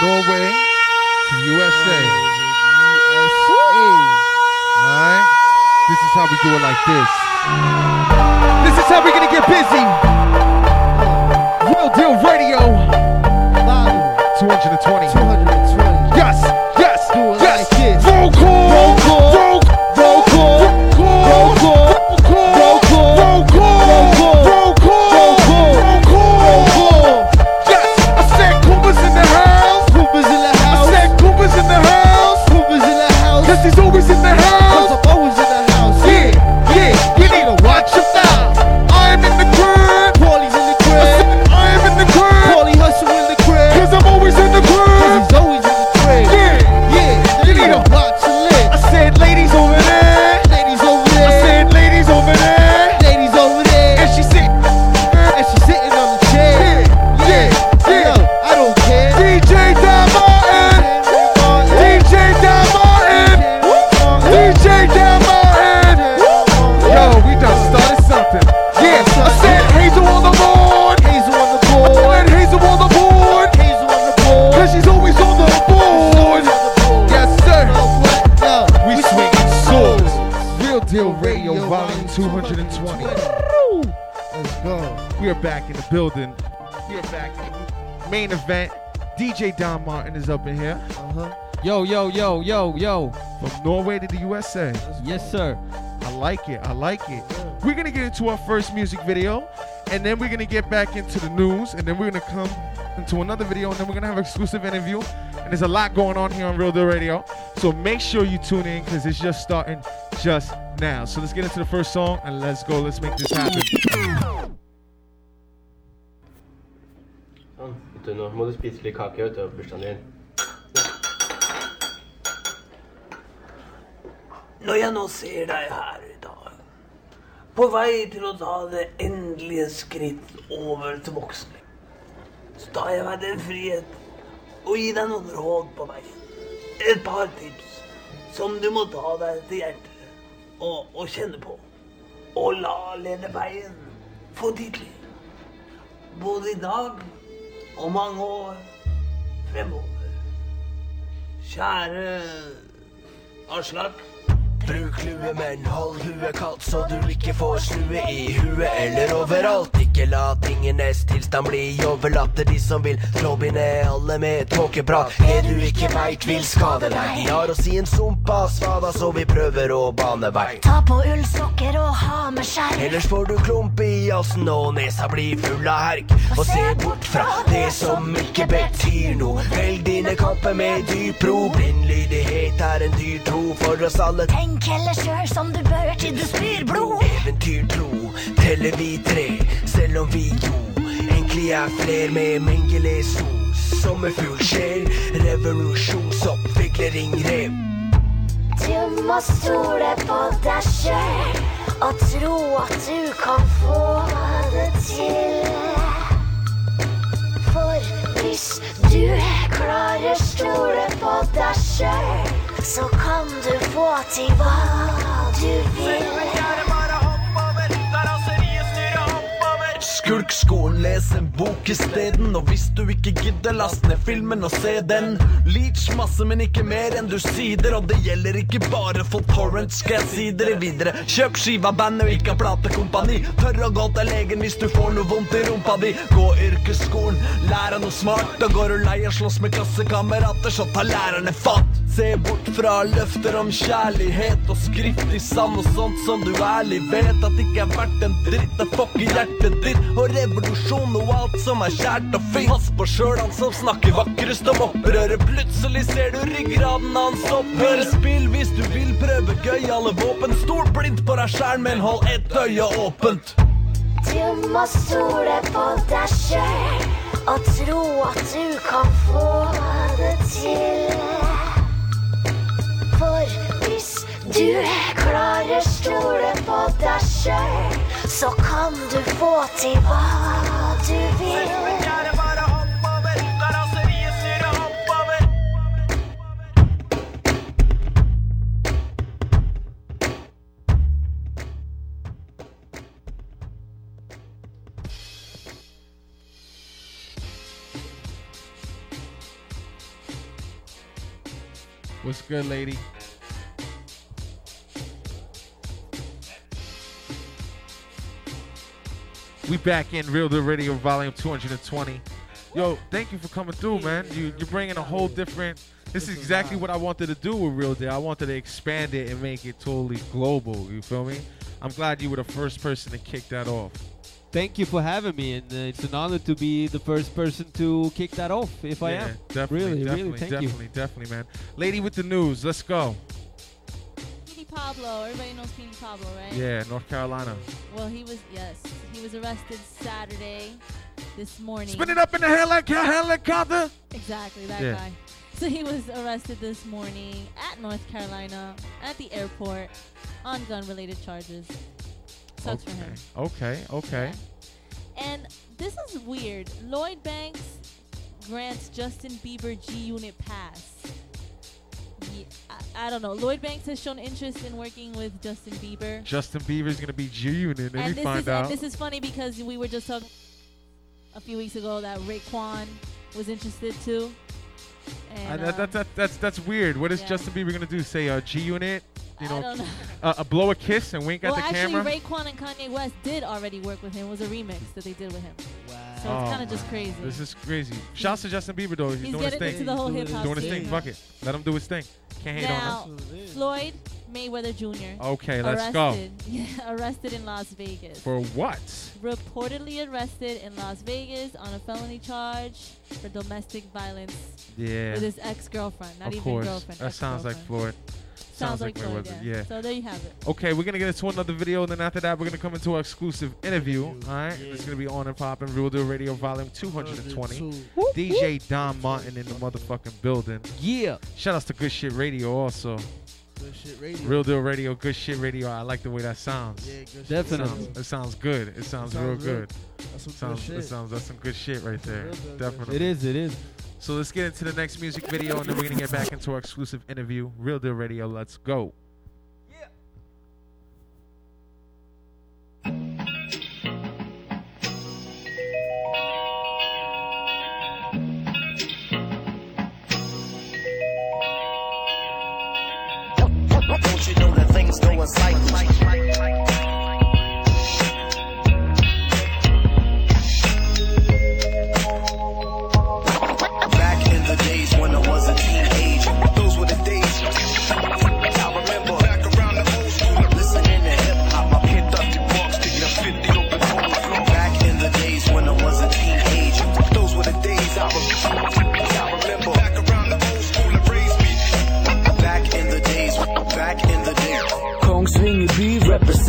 Norway to USA. USA. Alright? This is how we do it like this. This is how we're gonna get busy. Real Deal Radio. 220. 220. Yes, yes, Do it yes. like this. Roll call. Roll call. Roll Roll always are back in the building. We are back main event. DJ Don Martin is up in here Uh-huh. Yo, yo, yo, yo, yo. from Norway to the USA. Yes, sir. I like it. I like it. We're gonna get into our first music video, and then we're gonna get back into the news, and then we're gonna come into another video, and then we're gonna have an exclusive interview. And there's a lot going on here on Real Deal Radio. So make sure you tune in because it's just starting just now. So let's get into the first song and let's go. Let's make this happen. Må du spise litt kake på bursdagen din. Når jeg nå ser deg her i dag, på vei til å ta det endelige skritt over til voksne, så tar jeg meg den frihet å gi deg noen råd på veien. Et par tips som du må ta deg til hjertet og, og kjenne på. Og la lede veien for ditt liv. Både i dag og mange år fremover. Kjære Aslak. Bruk lue, men hold huet kaldt så du ikke får snue i huet eller overalt. Ikke la tingenes tilstand bli overlatt de som vil trollbinde alle med tåkeprat. Det du ikke veit vil skade deg. De har oss i en sump av svada, så vi prøver å bane vei. Ta på ullsokker og ha med skjerf. Ellers får du klump i halsen og nesa blir full av herk. Og se bort fra det som ikke betyr noe. Velg dine kamper med dyp ro. Blindlydighet er en dyr tro for oss alle. Tenk heller sjøl som du bør til du spyr blod. Eventyrtro teller vi tre, selv om vi jo egentlig er fler med Mengele sos. Sommerfugl skjer, revolusjonsoppvikling rev. Du må stole på deg sjøl og tro at du kan få det til. For hvis du klarer stole på deg sjøl, så kan du få til hva du vil. Skulk skolen, les en bok isteden. Og hvis du ikke gidder, last ned filmen og se den. Leach masse, men ikke mer enn du sider. Og det gjelder ikke bare for torrent, skal jeg si dere videre. Kjøp skiva bandet og ikke platekompani. Tør å gå til legen hvis du får noe vondt i rumpa di. Gå yrkesskolen, lær av noe smart. Da går du lei av slåss med klassekamerater, så tar lærerne fatt. Se bort fra løfter om kjærlighet og skrift i sand og sånt som du ærlig vet at ikke er verdt en dritt. Det fucker hjertet ditt og revolusjon og alt som er kjært og fint. Pass på sjøl, han som snakker vakrest om opprøret. Plutselig ser du ryggraden hans opphøre. Spill hvis du vil prøve gøyale våpen. Stol blindt på deg sjæl, men hold ett øye åpent. Du må stole på deg sjøl og tro at du kan få det til. For hvis du klarer stole på deg sjøl, så kan du få til hva du vil. What's good, lady? We back in Real Deal Radio Volume 220. Yo, thank you for coming through, man. You, you're bringing a whole different. This is exactly what I wanted to do with Real Deal. I wanted to expand it and make it totally global. You feel me? I'm glad you were the first person to kick that off. Thank you for having me, and uh, it's an honor to be the first person to kick that off. If I am, definitely, really, definitely, really, thank you. definitely, definitely, man. Lady with the news, let's go. Petey Pablo. Everybody knows Petey Pablo, right? Yeah, North Carolina. Well, he was yes, he was arrested Saturday this morning. Spin it up in the helic- helicopter. Exactly that Yeah. guy. So he was arrested this morning at North Carolina at the airport on gun-related charges. Sucks for him. Okay, okay. And this is weird. Lloyd Banks grants Justin Bieber G Unit pass. I, I don't know. Lloyd Banks has shown interest in working with Justin Bieber. Justin Bieber's gonna be G Unit. And this find is out. this is funny because we were just talking a few weeks ago that Raekwon was interested too. Uh, And, that, that, um, that, that's that's weird. What is yeah. Justin Bieber gonna do? Say uh, G Unit? You know, don't know. uh, uh, blow a kiss and wink well, at the actually, camera. Raekwon and Kanye West did already work with him. It was a remix that they did with him. Wow. So Oh, it's kind of just crazy. This is crazy. Shouts to Justin Bieber though. He's, He's doing his getting thing. into the whole hip hop doing his thing. Fuck it. Let him do his thing. Can't hate on Now, him. That's what it is. Floyd Mayweather Jr. Okay, let's go. arrested, Yeah, arrested in Las Vegas. For what? Reportedly arrested in Las Vegas on a felony charge for domestic violence Yeah. with his ex-girlfriend. Not of even course. girlfriend. That sounds like. Floyd. Sounds, like, Floyd. Mayweather, Yeah. yeah. So there you have it. Okay, we're gonna get into another video, and then after that, we're gonna come into our exclusive interview. All right, yeah. it's gonna be on and popping. Real Deal Radio Volume 220. DJ Don Martin in the motherfucking building. Yeah. Shout outs to Good Shit Radio also. Good shit radio. Real Deal Radio, Good Shit Radio. I like the way that sounds. Yeah, good shit. Definitely. Sounds, it sounds good. It sounds, Sounds real real. good. That's some Sounds, good it shit. sounds, that's some good shit right there. real good, good Definitely. It is. It is. So let's get into the next music video, and then we're gonna get back into our exclusive interview. Real Deal Radio. Let's go. Don't you know that things go?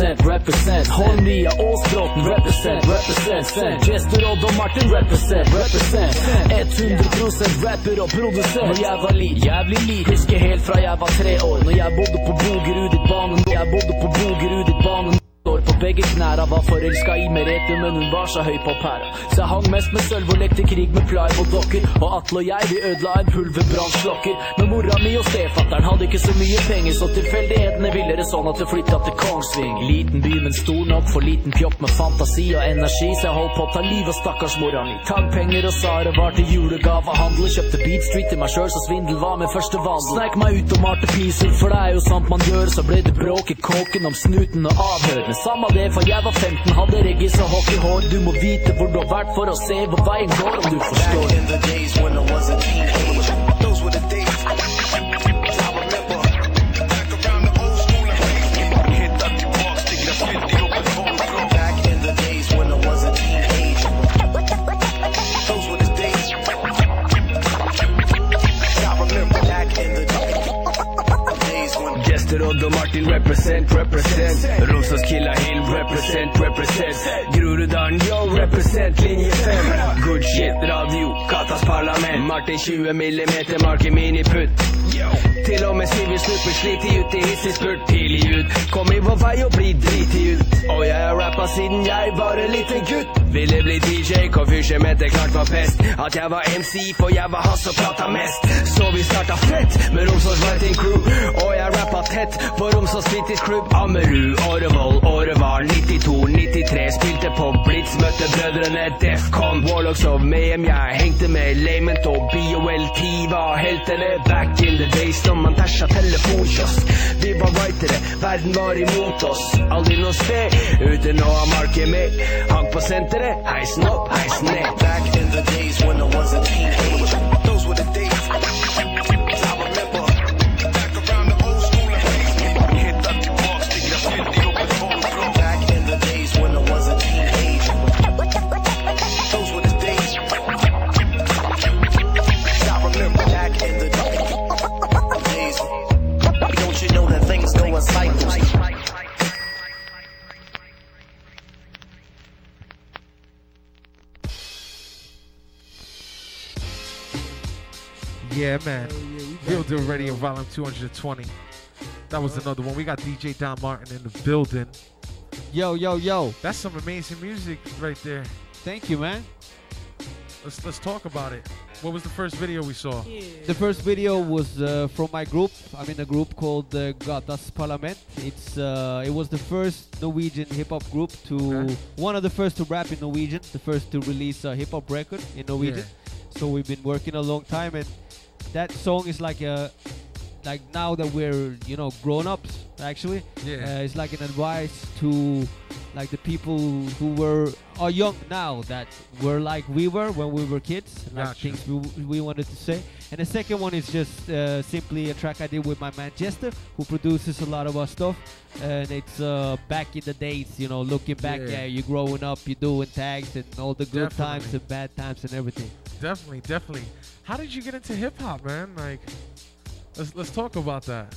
Represent, represent. Holmlia, Åsbråten represent, represent. Sen. Jester Odd og Martin represent, represent. 100 rapper og produsent. Når jeg var lit, jævlig lit Husker helt fra jeg var tre år. Når jeg bodde på Bogerud i banen jeg bodde på Bogerud i banen begge knæra var forelska i Merete, men hun var så høy på pæra. Så jeg hang mest med sølv og lekte krig med plywood-dokker. Og Atle og jeg, vi ødela en pulverbrannslokker. Men mora mi og stefatteren hadde ikke så mye penger, så tilfeldighetene ville det sånn at vi flytta til Kongsving. Liten by, men stor nok for liten pjopp med fantasi og energi, så jeg holdt på å ta livet av stakkars mora mi. Taggpenger og Sare var til julegavehandel. Kjøpte Beat Street til meg sjøl, så svindel var min første vandel. Snek meg ut og malte piser, for det er jo sant man gjør. Så ble det bråk i kåken om snuten og avhørene. Samme det, for jeg var 15, hadde reggis og hockeyhår. Du må vite hvor du har vært for å se hvor veien går, om du forstår. Back in the days when I was a teenager, those were the days. Og Martin represent, represent. Rosenskilla Hill represent, represent. Groruddalen, yo, represent Linje 5 Good shit, radio, Katas parlament Martin 20 millimeter, marker miniputt Til og med Sivert Snupper sliter ut i hissig spurt Tidlig ut, i vår vei og bli driti ut Og jeg har rappa siden jeg var en liten gutt. Ville bli DJ, Confusion mente klart var pest. At jeg var MC, for jeg var han som prata mest. Så vi starta fett med Romsdals Writing Crew. Og jeg rappa tett for Romsdals fritidsklubb. Ammerud, Årevoll, Åreval, 92, 93. Spilte på Blitz, møtte brødrene Defcon. Warlocks of Mayhem, jeg hengte med Lament og BOLT var heltene. Back in the days når man tæsja telefonkiosk. Vi var writere, verden var imot oss. Aldri noe sted uten å ha marken med. Hang på senteret, heisen opp, heisen ned. Back in the days when I was a teenager. Yeah, man. Building Radio Volume 220. That was another one. We got DJ Don Martin in the building. Yo, yo, yo. That's some amazing music right there. Thank you, man. Let's let's talk about it. What was the first video we saw? The first video was uh, from my group. I'm in a group called uh, Gatas Parlament. It's uh, it was the first Norwegian hip hop group to Okay. one of the first to rap in Norwegian, the first to release a hip hop record in Norwegian. So we've been working a long time, and that song is like a like now that we're you know grown ups actually. Yeah. Uh, it's like an advice to like the people who were are young now that were like we were when we were kids and like things we, we wanted to say and the second one is just uh, simply a track I did with my man Jester who produces a lot of our stuff and it's uh, back in the days you know looking back Yeah. yeah, you're growing up you're doing tags and all the good times and bad times and everything Definitely, definitely. How did you get into hip hop, man? Like, let's let's talk about that.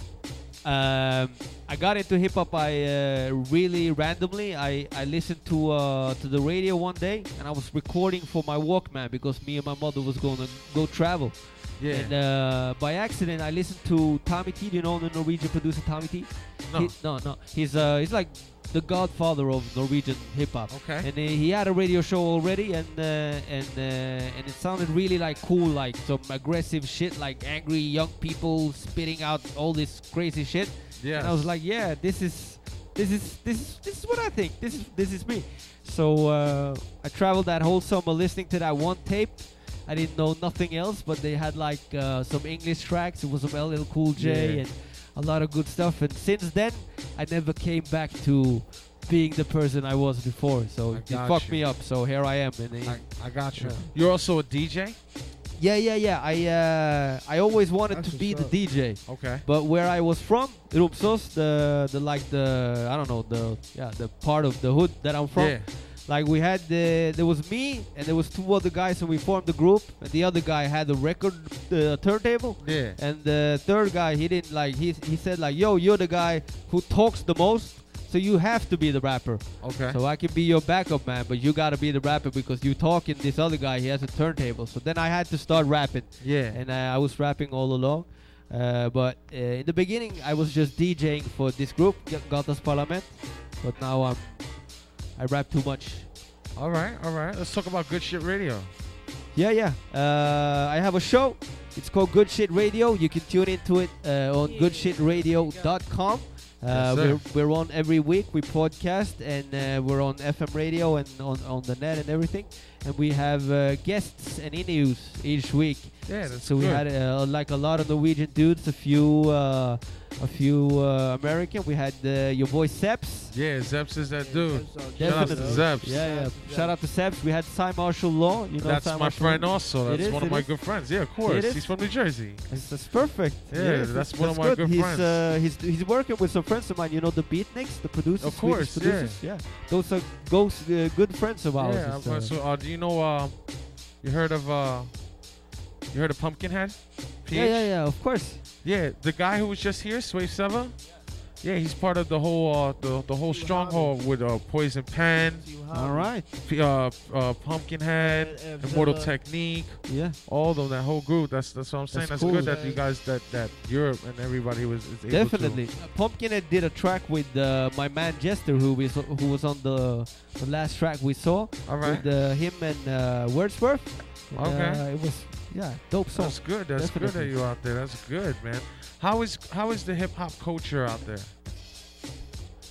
Um, I got into hip hop. I uh, really randomly. I, I listened to uh, to the radio one day, and I was recording for my Walkman because me and my mother was going to go travel. Yeah. And uh, by accident, I listened to Tommy T. Do you know the Norwegian producer Tommy T? No. He- no, no. He's uh, he's like the godfather of Norwegian hip hop. Okay. And uh, he had a radio show already, and uh, and uh, and it sounded really like cool, like some aggressive shit, like angry young people spitting out all this crazy shit. Yeah. And I was like, yeah, this is this is this is this is what I think. This is this is me. So uh, I traveled that whole summer listening to that one tape. I didn't know nothing else, but they had like uh, some English tracks. It was some LL Cool J Yeah. and a lot of good stuff. And since then, I never came back to being the person I was before. So I it fucked you. me up. So here I am. And I, I got you. Yeah. You're also a DJ. yeah, yeah, yeah. I uh, I always wanted That's to be the. DJ. Okay. But where I was from, Romsås, the the like the I don't know the yeah the part of the hood that I'm from. Yeah. Like we had the there was me and there was two other guys and we formed the group and the other guy had a record uh, turntable. Yeah. And the third guy he didn't like he he said like yo you're the guy who talks the most so you have to be the rapper. Okay. So I can be your backup man, but you gotta be the rapper because you talking. This other guy, he has a turntable. So then I had to start rapping. Yeah. And uh, I was rapping all along. Uh, but uh, in the beginning, I was just DJing for this group, Gatas Parlament. But now I'm, I rap too much. All right. All right. Let's talk about Good Shit Radio. Yeah, yeah. Uh, I have a show. It's called Good Shit Radio. You can tune into it uh, on goodshitradio.com. Uh, Yes, we're, we're on every week. We podcast and uh, we're on FM radio and on, on the net and everything. And we have uh, guests and interviews each week. Yeah, that's so we good. had uh, like a lot of Norwegian dudes, a few, uh, a few uh, American. We had uh, your boy Seps. Yeah, Zeps is that dude. Shout out to Definitely. Zeps. Yeah, yeah. Shout out to Seps. We had Cy Marshall Law. You know That's Cy my Marshall friend also. That's is, one of my is. good friends. Yeah, of course. He's from New Jersey. That's, that's perfect. Yeah, that's one of my good. good he's, friends. Uh, he's he's working with some friends of mine. You know the Beatniks, the producers. Of Swedish course, producers. yeah. Those are uh, good friends of ours. Yeah. It's, uh, so, uh, do you know? Uh, you heard of? Uh, you heard of Pumpkinhead? yeah, yeah, yeah. Of course. Yeah, the guy who was just here, Swave Sevah. Yeah, he's part of the whole uh, the the whole stronghold with uh, Poison Pen. All right. Uh, uh, Pumpkinhead, Immortal Technique, Yeah. all of them, that whole group. That's that's what I'm saying. That's That's, cool. good that you guys that that Europe and everybody was Definitely. Pumpkinhead did a track with uh, my man Jester, who we who was on the, the last track we saw. All right, With uh, him and uh, Wordsworth. Okay. it was yeah, dope song. that's good. That's good that you out there. That's good, man. How is how is the hip hop culture out there?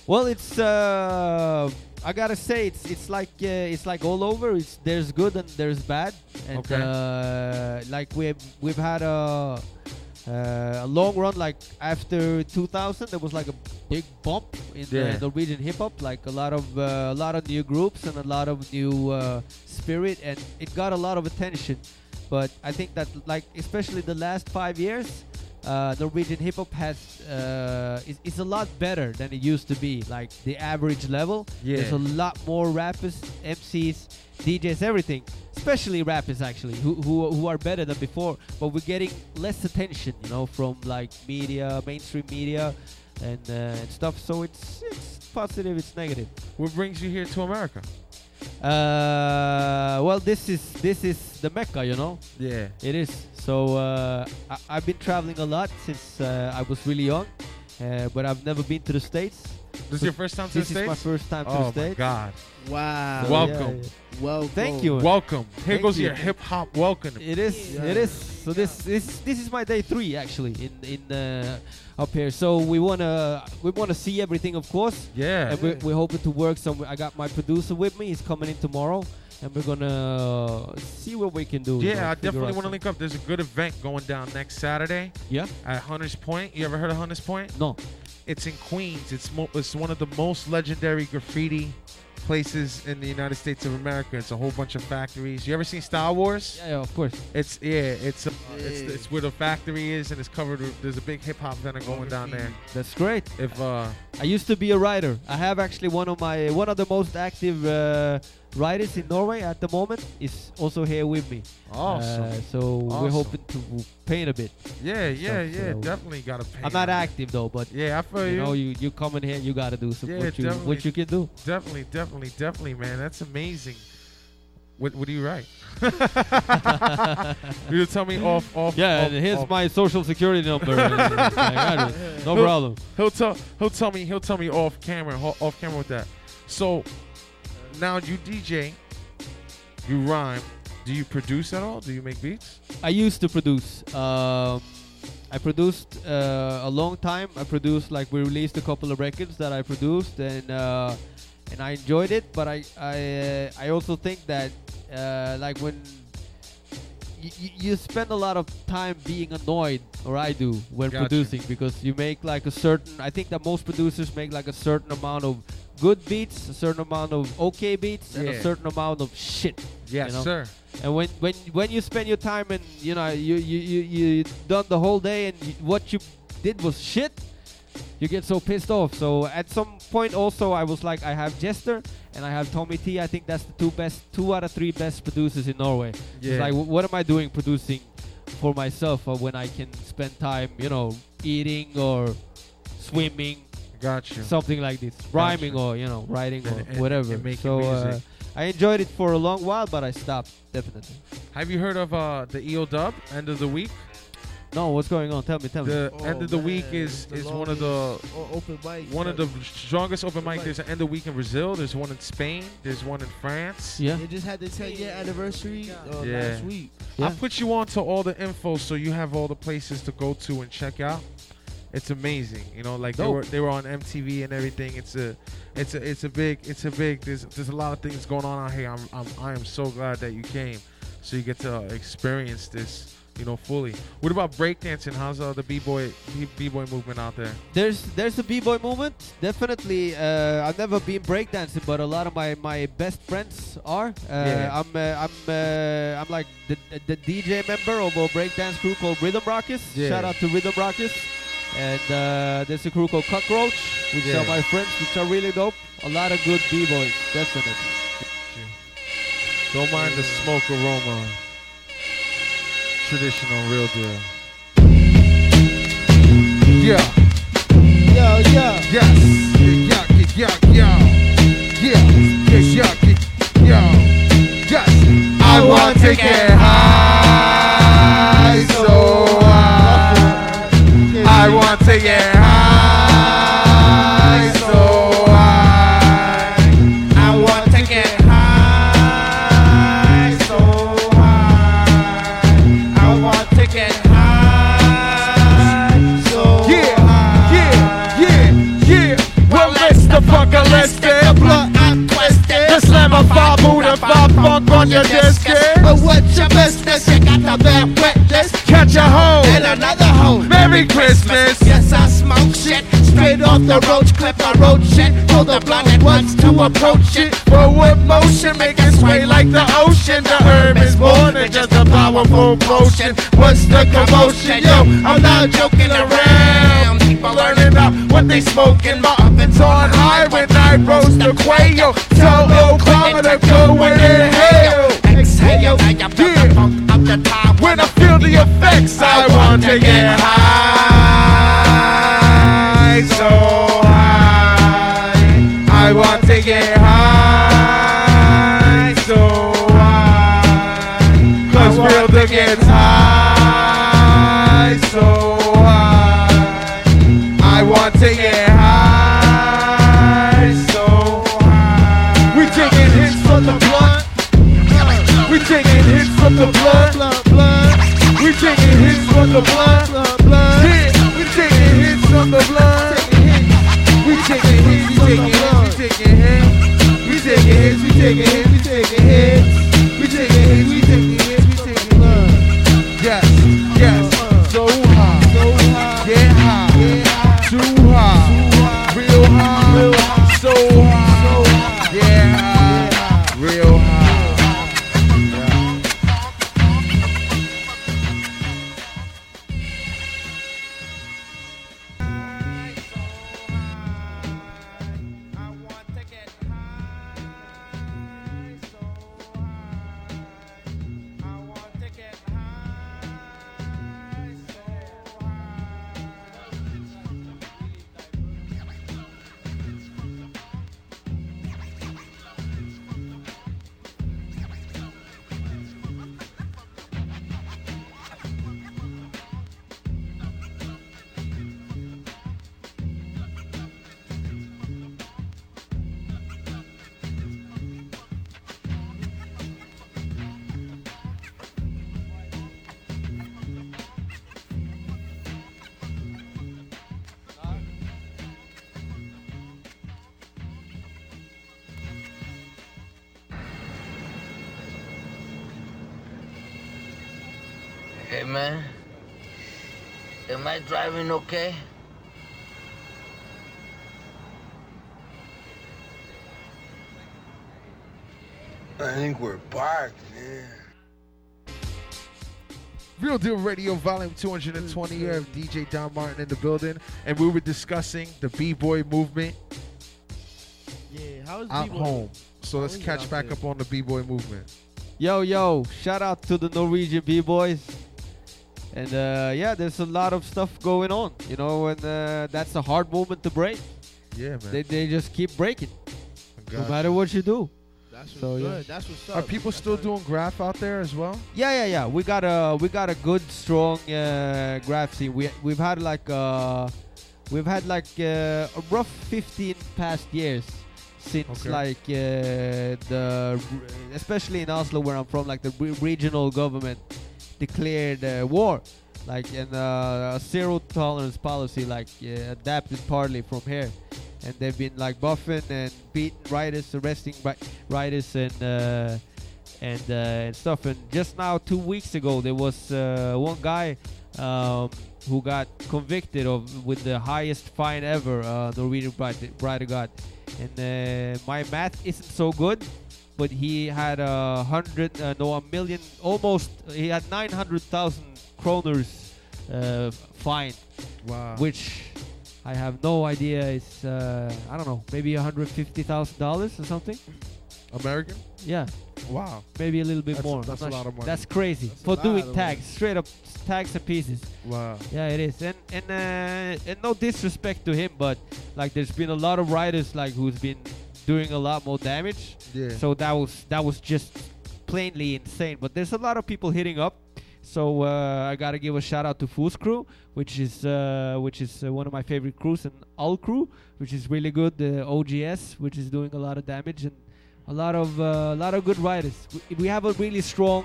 Well, it's uh, I gotta say it's it's like uh, it's like all over. It's there's good and there's bad, and Okay. uh, like we've we've had a uh, a long run. Like after 2000, there was like a big bump in Yeah. the Norwegian hip hop. Like a lot of uh, a lot of new groups and a lot of new uh, spirit, and it got a lot of attention. But I think that like especially the last five years, uh, Norwegian hip hop has uh, is, is a lot better than it used to be. Like the average level, Yeah. there's a lot more rappers, MCs, DJs, everything. Especially rappers actually, who, who who are better than before. But we're getting less attention, you know, from like media, mainstream media, and uh, and stuff. So it's it's positive, it's negative. What brings you here to America? Uh, well, this is this is the mecca, you know. Yeah. It is. So uh, I, I've been traveling a lot since uh, I was really young, uh, but I've never been to the states. This is your first time to This the is my first time to oh the my states. God! Wow. Welcome. yeah, yeah. Welcome. Thank you. Welcome. Here Thank goes you. your hip hop welcome. It is. It is. So this this this is my day three actually in in uh, up here. So we wanna we wanna see everything, of course. Yeah. And we're, we're hoping to work some. I got my producer with me. He's coming in tomorrow, and we're gonna see what we can do. you know, Yeah, I definitely want to link up. There's a good event going down next Saturday Yeah. at Hunters Point. You ever heard of Hunters Point? No. It's in Queens. It's mo- it's one of the most legendary graffiti places in the United States of America. It's a whole bunch of factories. You ever seen Star Wars? Yeah, yeah, of course. It's yeah, it's uh, it's Yeah. it's where the factory is, and it's covered. With, there's a big hip hop vendor going down there. That's great. If uh, I used to be a writer. I have actually one of my one of the most active uh, writers in Norway at the moment is also here with me. Awesome. Uh, so we're hoping to paint a bit. yeah, yeah, Stuff, yeah, so- definitely gotta paint. I'm not active though, but Yeah, I feel you you. know, you you come in here, you gotta do some Yeah, what you what you can do. Definitely, definitely, definitely, man. That's amazing. What What do you write? you tell me off, off. Yeah, off, and here's off. my social security number. I got it. no He'll- problem. He'll tell he'll tell me he'll tell me off camera off camera with that. So now you DJ, you rhyme. Do you produce at all? Do you make beats? I used to produce. Um, I produced uh, a long time. I produced like we released a couple of records that I produced, and uh, and I enjoyed it. But I I uh, I also think that uh, like when you spend a lot of time being annoyed, or I do when Gotcha. producing because you make like a certain. I think that most producers make like a certain amount of good beats, a certain amount of okay beats, and Yeah. a certain amount of shit. Yes, you know? sir. And when when when you spend your time and you know you you you, you done the whole day and you, what you did was shit, you get so pissed off. So at some point also I was like I have Jester and I have Tommy T. I think that's the two best, two out of three best producers in Norway. Yeah. It's like wh- what am I doing producing for myself uh, when I can spend time you know eating or swimming, Gotcha. something like this, rhyming or you know writing And- or and- whatever. and so. Uh. I enjoyed it for a long while, but I stopped definitely. Have you heard of uh, the EO Dub End of the Weak? No, what's going on? Tell me, tell me. The Oh, end of the man, week is the is one of the open mic. one of the strongest open mic. Right. There's an End of the Weak in Brazil. There's one in Spain. There's one in France. Yeah. They just had the 10 year anniversary uh, Yeah. last week. Yeah. I put you on to all the info so you have all the places to go to and check out. It's amazing, you know. Like they were they were on MTV and everything. It's a it's a it's a big it's a big. There's there's a lot of things going on out here. I'm I'm I am so glad that you came, so you get to experience this, you know, fully. What about breakdancing? How's uh, the b boy b boy movement out there? There's there's a b-boy movement. Definitely, uh, I've never been breakdancing, but a lot of my, my best friends are. Uh, Yeah. I'm uh, I'm uh, I'm like the, the DJ member of a breakdance crew called Rhythm Rockets. Yeah. Shout out to Rhythm Rockets. And uh, there's a crew called Cockroach, which Yeah. are my friends, which are really dope. A lot of good b-boys, definitely. Don't mind the smoke aroma. Traditional, real deal. Yeah. yo, yo. Yes, yeah, yeah, yeah, yeah, yeah, yeah, yeah, yeah. Yes, I want to get high, on your disc. But what's your business? You got the bad witness. Catch a hoe And another hoe. Merry Christmas. Yes, I smoke shit. Straight off the roach clip, I wrote shit. Told the blinded ones to approach it. Forward motion, make it sway like the ocean. The herb is more than just a powerful potion. What's the commotion? Yo, I'm not joking around. People learning about what they smoking. My ovens on high when I roast the quail. Tell Obama to go and inhale. Exhale, you feel the funk of the time. When I feel the effects, I want to get high, so high. I want to get high, the blood. Blood, blood, We taking hits from the blood. blood, blood. Okay? I think we're back, man. Real Deal Radio, Volume 220. You have DJ Don Martin in the building, and we were discussing the B-boy movement Yeah, how's out B-boy? home. So let's How is it catch back there? up on the B-boy movement. Yo, yo, shout out to the Norwegian B-Boys. And uh, yeah, there's a lot of stuff going on, you know, and uh, that's a hard moment to break. Yeah, man. They, they just keep breaking, no Gotcha. matter what you do. That's what's So, yeah. good. That's what's up. Are people That's still what- doing graph out there as well? Yeah, yeah, yeah. We got a we got a good strong uh, graph scene. We we've had like uh we've had like uh, a rough 15 past years since Okay. like uh, the especially in Oslo where I'm from, like the re- regional government declared uh, war, like and uh, a zero tolerance policy, like uh, adapted partly from here. And they've been like buffing and beating writers, arresting ri- writers, and uh, and uh, and stuff. And just now, two weeks ago, there was one guy um, who got convicted of with the highest fine ever. Norwegian writer got, and my math isn't so good, but he had a hundred, uh, no, a million, almost. He had nine hundred thousand kroners uh, fine, Wow. which. I have no idea. It's uh, I don't know, maybe hundred fifty thousand dollars or something. American? Yeah. Wow. Maybe a little bit That's- more. I'm that's a lot of money. That's crazy That's for doing tags, straight up tags and pieces. Wow. Yeah, it is. And and uh, and no disrespect to him, but like there's been a lot of riders like who's been doing a lot more damage. Yeah. So that was that was just plainly insane. But there's a lot of people hitting up. So uh, I gotta give a shout out to Fool's Crew, which is uh, which is uh, one of my favorite crews, and All Crew, which is really good. The OGS, which is doing a lot of damage, and a lot of uh, a lot of good riders. We, we have a really strong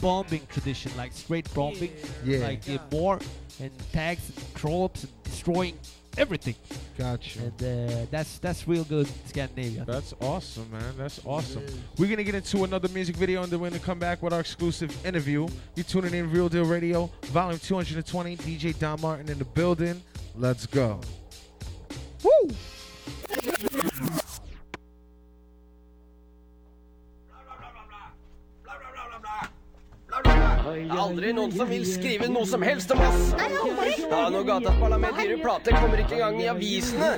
bombing tradition, like straight bombing, Yeah. like uh, more and tags and tropes and destroying everything. Gotcha. And uh, that's that's real good in Scandinavia. That's awesome, man. That's awesome. We're gonna get into another music video and then we're gonna come back with our exclusive interview. You're tuning in Real Deal Radio, volume 220, DJ Don Martin in the building. Let's go. Aldri noen som vil skrive noe som helst om oss. Ja, når Gatas Parlament gir ut plate, kommer ikke engang i avisene.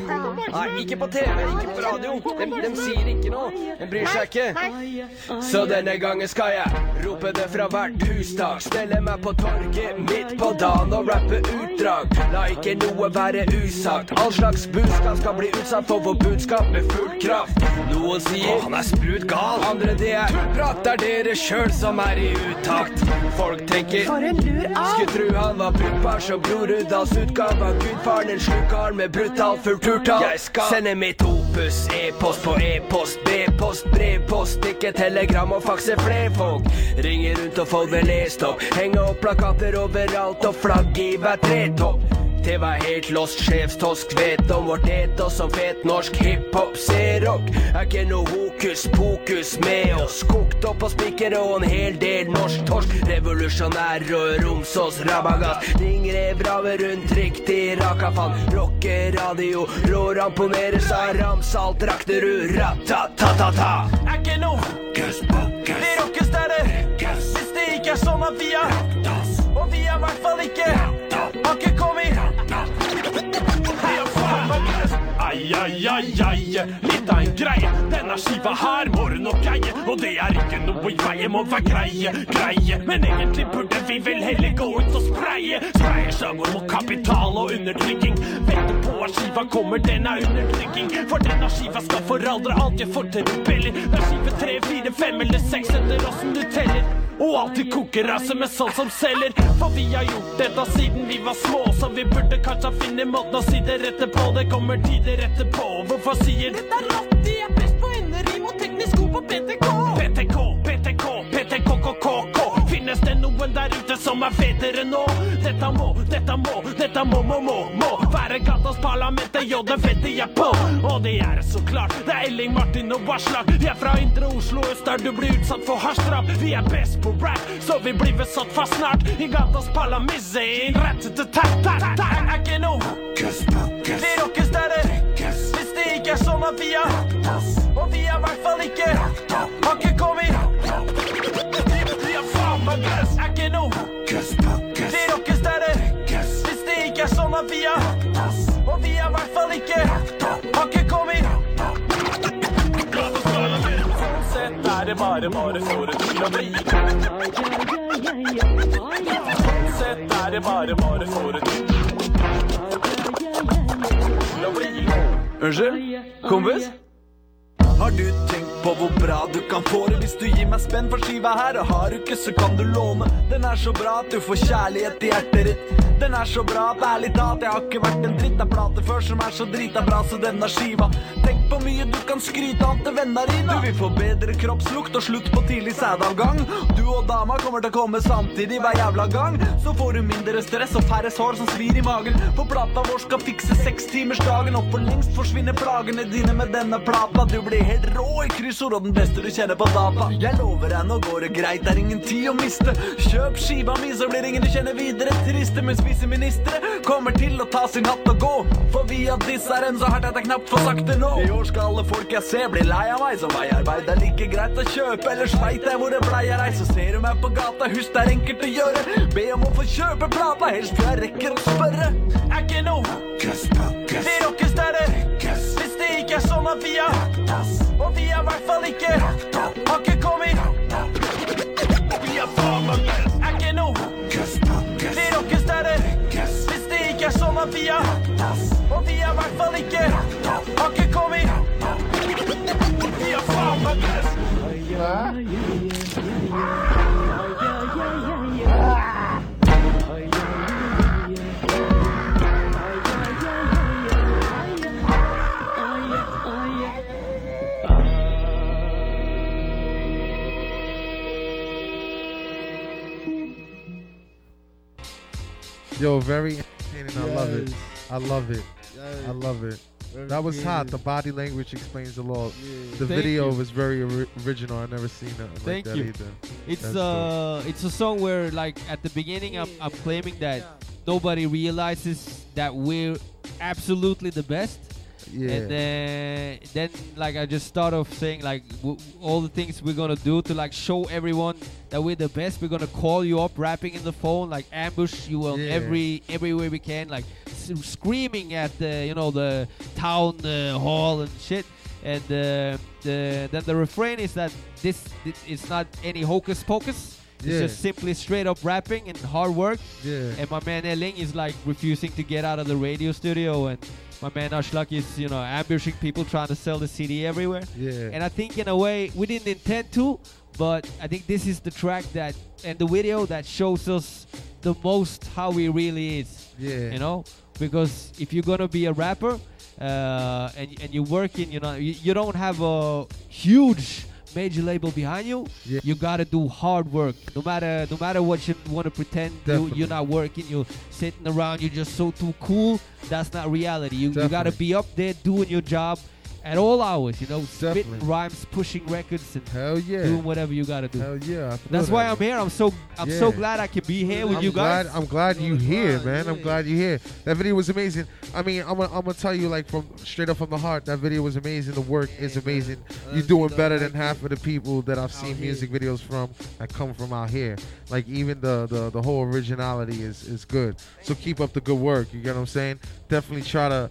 Nei, ikke på TV, ikke på radio. De, de sier ikke noe. De bryr seg ikke. Så denne gangen skal jeg rope det fra hvert hustak. Stelle meg på torget midt på dagen og rappe utdrag. La ikke noe være usagt. All slags budskap skal bli utsatt for vår budskap med full kraft. Noen sier han er sprut gal, andre det er tullprat. Det er dere sjøl som er i utakt. Folk tenker For en lur av. Skulle tru han var brukbar som Groruddals utgave av gudfaren. En slukar med brutal fullturtall. Jeg skal sende mitt opus. E-post på e-post, B-post, brevpost. Ikke telegram og fakse flere folk. Ringe rundt og få det lest opp. Henge opp plakater overalt og flagg i hver tretopp. TV var helt lost, sjefstosk vet om vårt etos som fet norsk hiphop. C-rock er ikke noe hokus pokus med oss. Kokt opp på spikere og en hel del norsk torsk. Revolusjonær og Romsås rabagas. Ringrev raver rundt riktig rakafan. Rockeradio, råramponeres av Ramsalt, Rakterud, ratatatata. Er ikke noe hokus pokus. Vi rockes der det Hvis det ikke er sånn at vi har Og vi er i hvert fall ikke Har ikke kommet Ai, ai, ai, ai, litt av en greie. Denne skiva her må du nok eie. Og det er ikke noe i veien, må være greie, greie. Men egentlig burde vi vel heller gå ut og spreie. Spreie slagord mot kapital og undertrykking. Vente på at skiva kommer, den er undertrykking. For denne skiva skal forandre alt jeg får til rebeller. Det er skive tre, fire, fem eller seks etter åssen du teller. Og alltid konkurranse med sånn som selger. For vi har gjort dette siden vi var små, så vi burde kanskje finne måten å si det rette på. Det kommer tider etterpå. Hvorfor sier Dette er rått, de er best på enderim og teknisk god på PTK. PTK, PTK, noen der ute som er fetere nå? Dette må, dette må, dette må, må, må, må være gatas parlamentet, jo, det vedder jeg på. Og det er så klart, det er Elling, Martin og Varslag. Vi er fra indre Oslo øst, der du blir utsatt for hasjdrap. Vi er best på rap, så vi blir vel satt fast snart. I gatas parlament, rat-tat-tat-tat. Det er ikke noe hokus pokus. Vi rockes der det Hvis det ikke er sånn at vi har Og vi er i hvert fall ikke Har ikke kommet har best. Er ikke noe hokus pokus. Vi rockes der Hvis det ikke er sånn at vi har Og vi er i hvert fall ikke. Har ikke kommet. Sånn sett er det bare bare for en til å bli. Sånn sett er det bare bare for en til å bli. Unnskyld? Kompis? Har du tenkt på hvor bra du kan få det hvis du gir meg spenn for skiva her? Og har du ikke, så kan du låne. Den er så bra at du får kjærlighet i hjertet ditt. Den er så bra at ærlig talt, jeg har ikke vært en dritt av plate før som er så drita bra som denne skiva. Tenk på mye du kan skryte av til venner dine. Du vil få bedre kroppslukt og slutt på tidlig sædavgang. Du og dama kommer til å komme samtidig hver jævla gang. Så får du mindre stress og færre sår som svir i magen. For plata vår skal fikse sekstimersdagen, og for lengst forsvinner plagene dine med denne plata. Du blir helt rå i kryssord og den beste du kjenner på data. Jeg lover deg, nå går det greit, det er ingen tid å miste. Kjøp skiva mi, så blir ingen du kjenner videre. Triste, Mens spise ministre kommer til å ta sin hatt og gå. For via disse renn så hardt at jeg knapt får sagt det nå. I år skal alle folk jeg ser bli lei av meg som veiarbeid. Det er like greit å kjøpe, ellers veit jeg hvor det bleier ei. Så ser du meg på gata, husk det er enkelt å gjøre. Be om å få kjøpe plata, helst før jeg rekker å spørre. Er ikke noe Pukkes, pokus. Vi rockes der det Hvis det ikke er sånn at vi har Og de er i hvert fall ikke Har ikke kommet. Vi er faen meg best Er ikke noe. Vi rockestjerner Hvis det ikke er sånn at vi er Og de er i hvert fall ikke. Har ikke kommet. Vi er faen meg best Yo, very entertaining. I love it. I love it. I love it. That was hot. The body language explains a lot. The Thank video you. was very ori- original. I never seen nothing Thank like that you. either. It's That's uh, it's a song where like at the beginning I'm, I'm claiming that nobody realizes that we're absolutely the best. Yeah. And then then like I just start off saying like w- all the things we're gonna do to like show everyone that we're the best. We're gonna call you up, rapping in the phone, like ambush you on Yeah. every every way we can, like s- screaming at the you know the town uh, hall and shit. And uh, the then the refrain is that this, it's not any hocus pocus. It's Yeah. just simply straight up rapping and hard work. Yeah. And my man Elling is like refusing to get out of the radio studio, and my man Ashlak is you know ambushing people trying to sell the CD everywhere. Yeah. And I think in a way we didn't intend to, but I think this is the track that and the video that shows us the most how he really is. Yeah. You know, because if you're gonna be a rapper uh, and and you're working, you know, you, you don't have a huge major label behind you. Yeah. You gotta do hard work. No matter no matter what you want to pretend you, you're not working. You're sitting around. You're just so too cool. That's not reality. You, you gotta be up there doing your job at all hours. You know, spitting Definitely. rhymes, pushing records, and Hell yeah. doing whatever you gotta do. Hell yeah. I feel That's that, why man. I'm here. I'm so I'm so glad I can be here with I'm you guys. Glad, I'm glad you here, man. I'm glad you're here. That video was amazing. I mean, I'm gonna, I'm gonna tell you like from straight up from the heart. That video was amazing. The work is amazing. You're doing better than half of the people that I've seen music videos from that come from out here. Like even the the, the whole originality is is good. So keep up the good work. You get what I'm saying? Definitely try to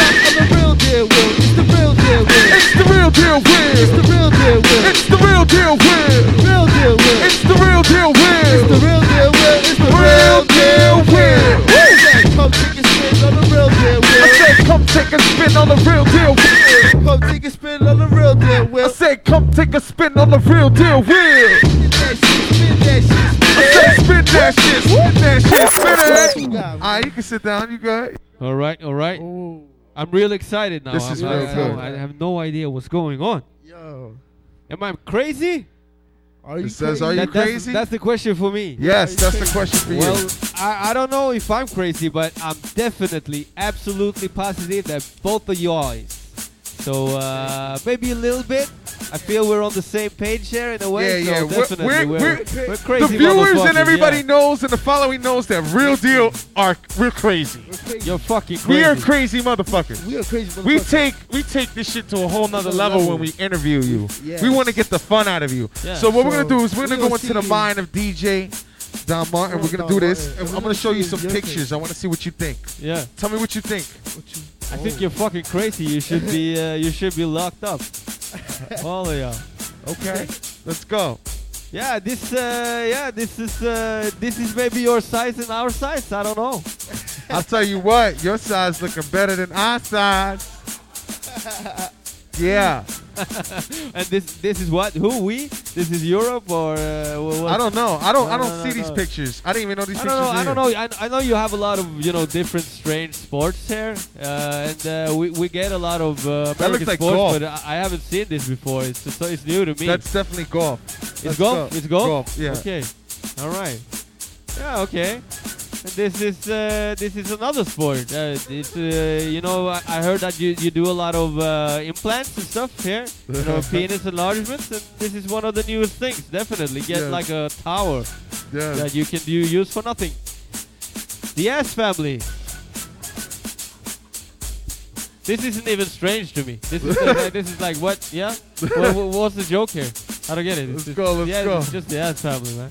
deal with. It's the real deal with. It's the real deal with. Real deal with. It's the real deal with. It's the real deal with. It's the Real deal with. Come take a spin on the real deal with. I said, come take a spin on the real deal with. Come take a spin on the real deal I said, come take a spin on the real deal with. Spin that shit, spin that shit, spin that shit, spin that shit, spin you it. got, All man? right, you can sit down. You good? All right, all right. Oh. I'm real excited now. This I'm, is real I- good. I have no idea what's going on. Yo. Am I crazy? Are you It says, are you That- that's- crazy? That's, the question for me. Yes, that's the question for you. Well, I, I don't know if I'm crazy, but I'm definitely, absolutely positive that both of you are. So uh, maybe a little bit. I feel we're on the same page here in a way. yeah, so yeah. Definitely we're, we're, we're- we're crazy The viewers and everybody yeah. knows, and the following knows that real deal are we're crazy. We're crazy. You're fucking crazy. We are crazy motherfuckers. We are crazy We take we take this shit to a whole nother level, level. when we interview you. Yes. We want to get the fun out of you. Yeah. So what we're gonna do is we're gonna go into the see- mind of DJ Don Martin. Oh, We're gonna Don do this, and I'm gonna gonna show you some pictures. thing. I want to see what you think. Yeah. Tell me what you think. What you- I think you're fucking crazy. You should be uh, you should be locked up. All of y'all. Okay, let's go. Yeah, this uh, yeah, this is uh, this is maybe your size and our size. I don't know. I'll tell you what, your size looking better than our size. Yeah, and this this is what who we? This is Europe or uh, what? I don't know. I don't. I don't no, see no, these pictures. I didn't even know these I pictures. know. I don't know. I, I know you have a lot of you know different strange sports here, uh, and uh, we we get a lot of uh, American looks like sports, golf. but I, I haven't seen this before. It's so it's new to me. That's definitely golf. it's Let's golf. go. It's golf. Golf. Yeah. Okay. All right. Yeah. Okay. This is uh, this is another sport. Uh, it's uh, you know I, I heard that you, you do a lot of uh, implants and stuff here. You know penis enlargements, and this is one of the newest things. Definitely get like a tower that you can do, use for nothing. The ass family. This isn't even strange to me. This is like, this is like what? Yeah. what, what- what's the joke here? I don't get it. It's Let's just- go, let's yeah, go. It's just the ass family, man.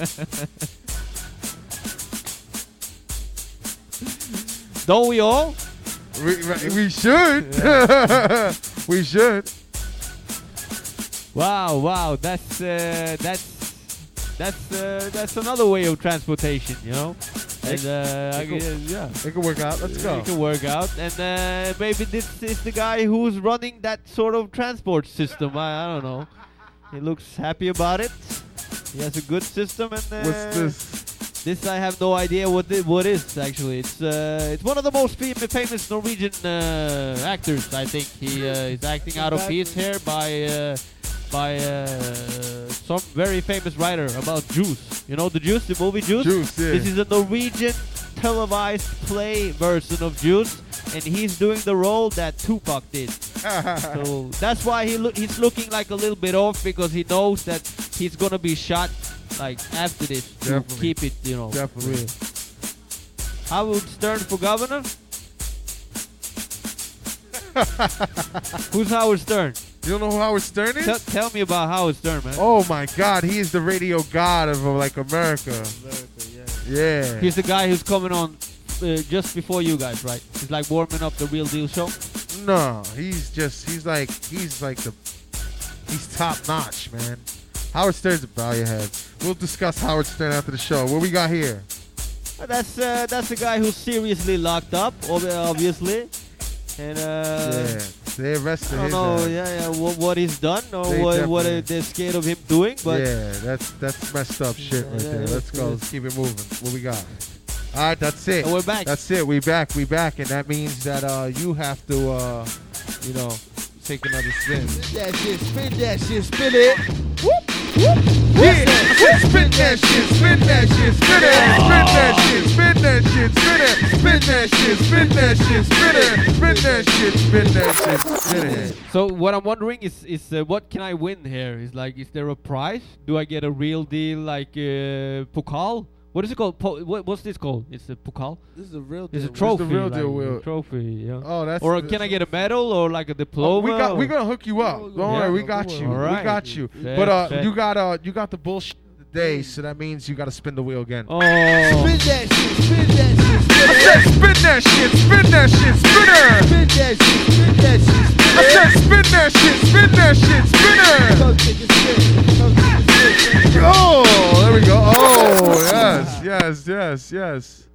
Don't we all? We, we should. we should. Wow, wow, that's uh, that's that's uh, that's another way of transportation, you know. And uh, I It yeah, It could work out. Let's go. It can work out, and uh, maybe this is the guy who's running that sort of transport system. I, I don't know. He looks happy about it. He has a good system, and uh, What's this? This I have no idea what it, what is actually. It's uh, it's one of the most fam- famous Norwegian uh, actors. I think he uh, is acting out of piece here by uh, by uh, some very famous writer about Juice. You know the Juice, the movie Juice. Juice, yeah. This is a Norwegian televised play version of Juice, and he's doing the role that Tupac did. so that's why he look he's looking like a little bit off because he knows that he's gonna be shot like after this to Definitely. keep it, you know, Definitely. real. Howard Stern for governor? Who's Howard Stern? You don't know who Howard Stern is? Tell, tell me about Howard Stern, man. Oh my God, he is the radio god of like America. Yeah. He's the guy who's coming on uh, just before you guys, right? He's like warming up the Real Deal show. No, he's just he's like he's like the he's top notch, man. Howard Stern's a value head. We'll discuss Howard Stern after the show. What we got here? Uh, That's uh, that's the guy who's seriously locked up, obviously, and uh, yeah, they arrested don't know, yeah, yeah, what, what he's done or They what, what they're scared of him doing, but yeah, that's that's messed up shit right Yeah, there. yeah, Let's go. Let's keep it moving. What we got? All right, that's it. And we're back. That's it. We back. We back, and that means that uh, you have to, uh, you know, take another spin. That shit, spin that shit, spin it. Yeah, spin that shit, spin that shit, spin it, spin that shit, spin that shit, spin it, spin that shit, spin that shit, spin it, spin that shit, spin that shit, spin it. So what I'm wondering is is uh, what can I win here? Is like is there a prize? Do I get a real deal like uh, pokal? What is it called? Po- what, what's this called? It's a pokal. This is a real It's a deal. trophy. real like, deal, a Will. Trophy. Yeah. Oh, that's Or can I get a medal or like a diploma? Oh, we got we or- gonna hook you up. Don't Yeah. worry, we got you. All right. We got you. Fair, But uh, fair. you got uh, you got the bullshit today, so that means you got to spin the wheel again. Oh. Spin that shit, spin that shit, spin I said spin that shit, spin that shit, spin it. Spin that shit, spin that shit, spin I said spin that shit, spin that shit, spin it. Come take a spin, come take a spin. Oh, there we go. Oh, yes, yes, yes, yes.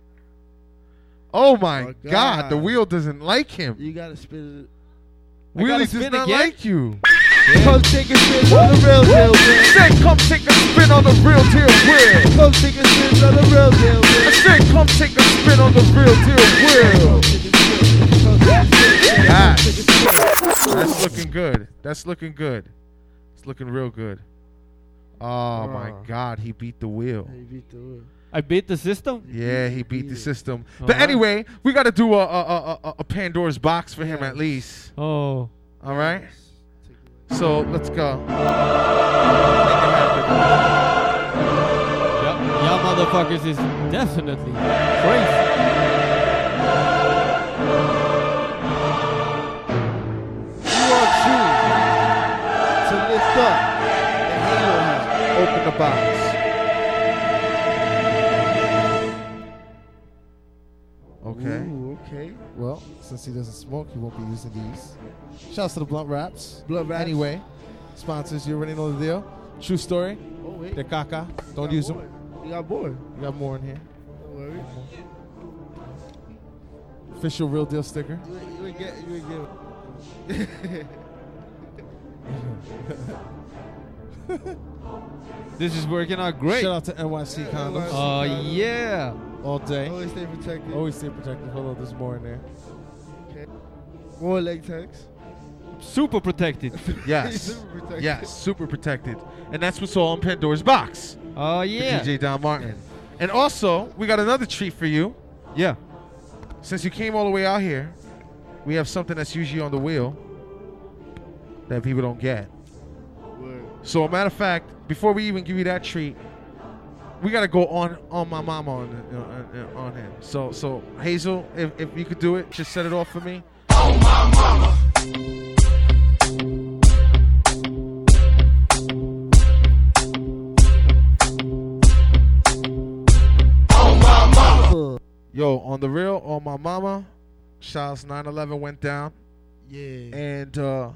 Oh my Oh, God. God. the wheel doesn't like him. You gotta spin it. gotta Wheelie does spin not again? like you. It. Come take a spin on the real deal, I man. said come take a spin on the real deal wheel. Come take a spin on the real deal, I man. said come take a spin on the real deal wheel. Come take a spin, come take a spin, come take a spin. That's looking good. That's looking good. It's looking real good. Oh my Oh. God, he beat the wheel. Hey, beat the wheel. I beat the system. Yeah, he beat the system. But anyway, we got to do a, a, a, a- a Pandora's box for him at least. Oh. All right. So let's go. Yep. Y'all motherfuckers is definitely crazy. Okay. Well, since he doesn't smoke, he won't be using these. Shouts to the Blunt Wraps. Blunt Wraps. Anyway, sponsors, you already know the deal. True story. Oh, wait. They're caca. Don't use more. them. You got more. You got more in here. Don't worry. Official real deal sticker. You you get, you get. This is working out great. Shout out to NYC condoms. Oh yeah. All day. Always stay protected. Always stay protected. Hold on, there's more in there. Okay. More leg tags. Super protected. Yes. Super protected. yes. Super protected. And that's what's all in Pandora's box. Oh for yeah. DJ Don Martin. And also, we got another treat for you. Yeah. Since you came all the way out here, we have something that's usually on the wheel that people don't get. So, a matter of fact, before we even give you that treat, we gotta go on on my mama on on, on him. So, so Hazel, if, if you could do it, just set it off for me. On my mama. yo, on the real, on my mama, Shouts 9/11 went down. Yeah. And uh,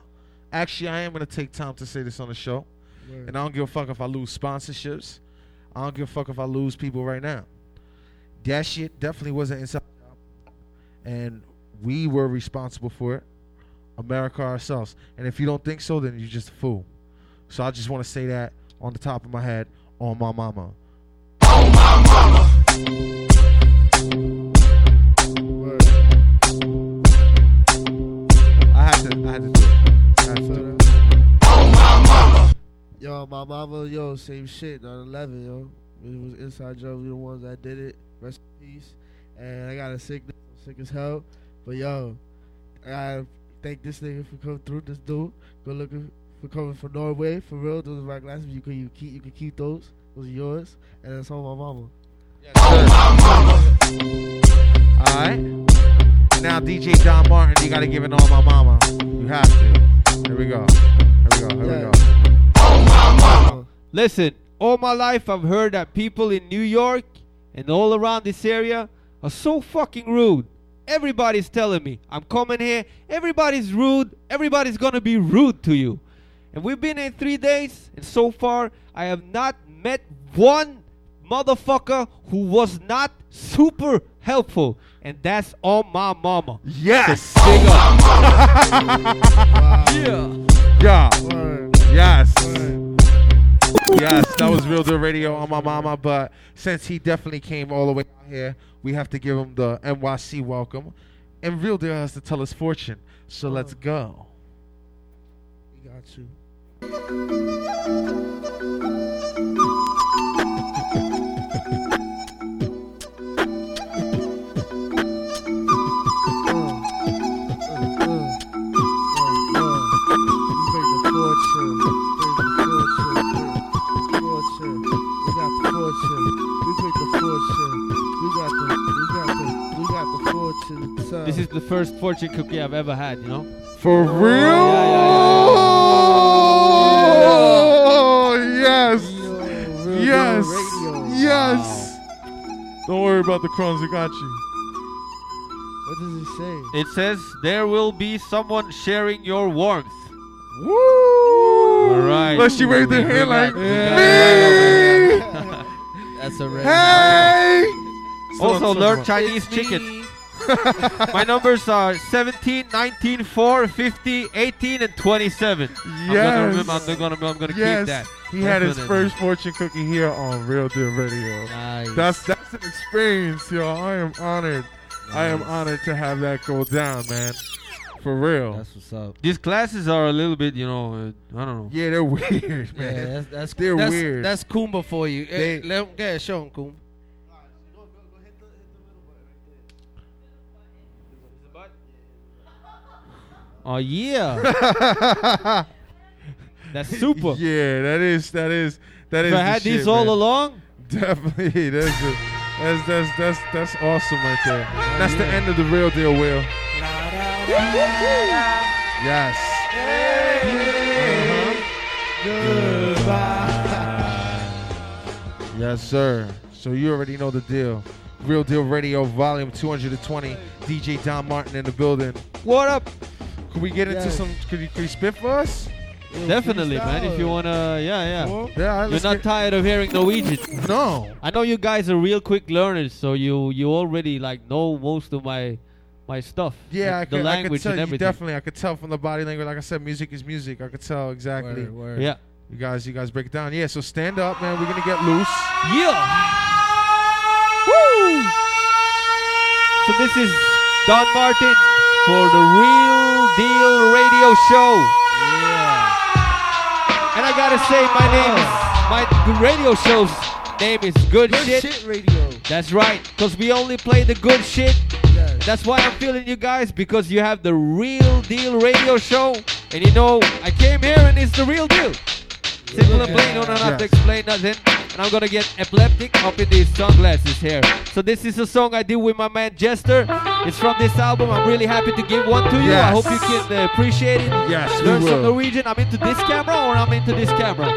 actually, I am gonna take time to say this on the show. Word. And I don't give a fuck if I lose sponsorships. I don't give a fuck if I lose people right now. That shit definitely wasn't inside and we were responsible for it. America ourselves. And if you don't think so, then you're just a fool. So I just want to say that on the top of my head on my mama. I had to. I had to do it. I had to do it. Yo, my mama, yo, same shit, 9-11, yo. It was inside job. We the ones that did it. Rest in peace. And I got a sickness. I'm sick as hell. But yo, I gotta thank this nigga for coming through. This dude, good looking for coming from Norway. For real, those are my glasses. You can you keep you can keep those. Those are yours. And that's all my mama. All my mama. All right. Now DJ Don Martin, you gotta give it all my mama. You have to. Here we go. Here we go. Here we go. Listen, all my life I've heard that people in New York and all around this area are so fucking rude. Everybody's telling me I'm coming here. Everybody's rude. Everybody's gonna be rude to you. And we've been here three days, and so far I have not met one motherfucker who was not super helpful. And that's all my mama. Yes. So big up. yeah. Yeah. Yes. Yes, that was Real Deal Radio on my mama. But since he definitely came all the way out here, we have to give him the NYC welcome. And Real Deal has to tell his fortune. So uh-huh. let's go. We got you. This is the first fortune cookie I've ever had, you know? For real? Oh, yes. Yes. Yes. Don't worry about the crumbs. We got you. What does it say? It says there will be someone sharing your warmth. Woo! All right. Unless you wave their hand like me. That's a red. Hey! Also, learn Chinese chicken. My numbers are 17, 19, 4, 50, 18, and 27. I'm gonna, Yes. remember, I'm gonna, I'm gonna yes. keep that. He had his Definitely. first fortune cookie here on Real Deal Radio. Nice. That's that's an experience, yo. I am honored. I am honored to have that go down, man. For real. That's what's up. These classes are a little bit, you know, uh, I don't know. yeah, they're weird, man. Yeah, that's that's they're that's, weird. That's Kumba for you. They- Hey, let him get show him Kumba. Oh yeah, that's super. yeah, that is that is that is. If I the had these shit, all man. along, Definitely, that's a, that's that's that's that's awesome right there. That's the end of the real deal, Will. Yes. Yeah. Uh-huh. Goodbye. Yes, sir. So you already know the deal. Real Deal Radio, Volume 220. DJ Don Martin in the building. what up? Could we get into some? Could you, could you spit for us? Definitely, man. If you wanna, yeah, yeah. Yeah, all right, You're not get- tired of hearing Norwegian. No. I know you guys are real quick learners, so you you already like know most of my my stuff. Yeah, I like, could, the I could language tell and you everything. definitely. I could tell from the body language. Like I said, music is music. I could tell exactly. Word, word. Yeah. You guys, you guys break it down. Yeah, so stand up, man. We're gonna get loose. Yeah. Woo! So this is Don Martin for the Real Deal Radio Show. Yeah. And I gotta say, my oh. name is my radio show's name is Good, Good Shit. Shit Radio. That's right, because we only play the good shit. Yes. That's why I'm feeling you guys, because you have the real deal radio show. And you know, I came here and it's the real deal. Simple and plain, don't have to explain nothing. And I'm gonna get epileptic up in these sunglasses here. So this is a song I did with my man Jester. It's from this album. I'm really happy to give one to you. I hope you can uh, appreciate it. Yes, Learn some. Norwegian. I'm into this camera or I'm into this camera?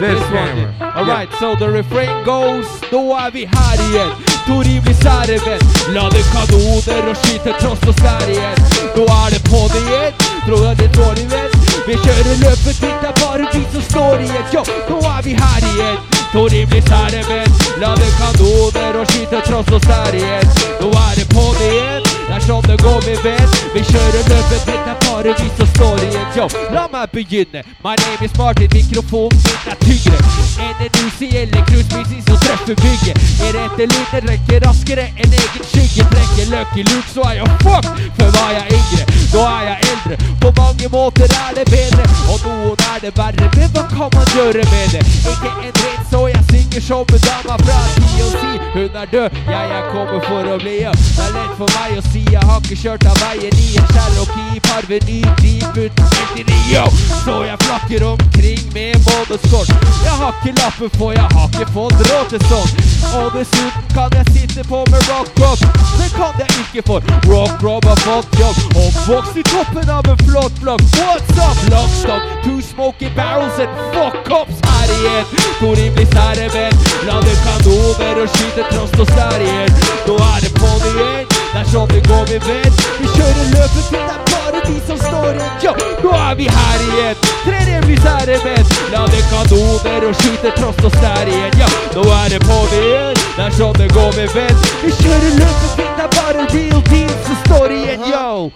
This one. camera. yeah. All Yeah. right, so the refrain goes Då er vi her igjen Tori blir sære venn Lader kanoner og skyte tross og svær igjen. Nå er det på det igjen. Tror jeg det er dårlig venn Vi kjører løpet dit Det er bare vi som står igjen Jo, nå er vi her igjen. Tori blir sære venn Lader kanoner og skyte tross og svær igjen. Nå er det på det igjen Det er sånn det går min venn Vi kjører løpet Dette Det er bare vi som står i en jobb. la meg begynne My name is Martin Mikrofonen min er tyngre enn en usielle cruisebusiness som treffer bygget. I rette lyden rekker raskere enn egen skygge. Trekker Lucky Luke, så er jeg fuck. Før var jeg yngre, nå er jeg eldre. På mange måter er det bedre, og noen er det verre. Men hva kan man gjøre med det? Ikke en dritt, så jeg synger som en dame fra TLC. Hun er død, jeg er kommet for å bli. Det er lett for meg å si, jeg har ikke kjørt av veien i en Cherokee. Farve ny jeep uten 99, så jeg flakker omkring med månedskort. Jeg har ikke lappen, for jeg har ikke fått råd til sånn. Og dessuten kan jeg sitte på med rock rock. Det kan jeg ikke, for rock rock har fått jobb. Oppvokst i toppen av en flott blokk. What's up, lockstock? Two smoky barrels and fuck ups her igjen. To rimelig sære menn. Lader kanoner og skyter trost og stær igjen. Nå er det på det igjen. Det er sånn det går, vi vet. Vi kjører løpet til det er bare vi som står i Ja, nå er vi her igjen. Tre rimelig sære menn. Lader kanoner og skyter tross og stær igjen. Ja, nå er det på igjen. Det er sånn det går, vi vet. Vi kjører løpet til det er bare real deal som står igjen, yo.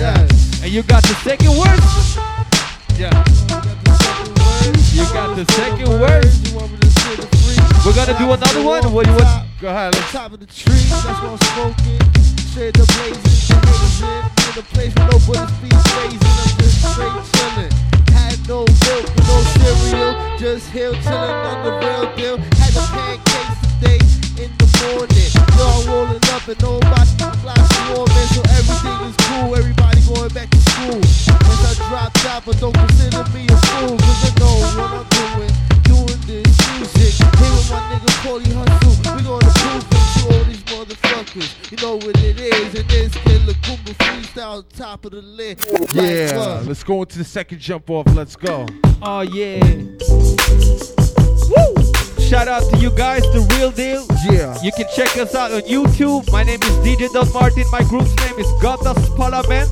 Yes. And you got the second word? Yeah. You got the second word? We're gonna do another one? What you want? Go ahead. On top of the tree, that's what I'm smoking. Straight the blazing, blazing. In a place where nobody's feet raising. I'm just straight chilling. Had no milk, no cereal. Just hill chilling on the real deal. Had the pancakes today in the morning. I'm rolling up and nobody flies swarming. So everything is cool. Everybody going back to school. As I dropped out, but don't consider me a fool. Cause I know what I'm. Doing nigga Paulie Hustle. We gonna prove it to all these motherfuckers. You know what it is. And this Killer Kumba freestyle top of the list. Yeah, what? Uh, let's go into the second jump off. Let's go. Oh yeah. Woo! Shout out to you guys, the real deal. Yeah. You can check us out on YouTube. My name is DJ Don Martin. My group's name is Gatas Parlament.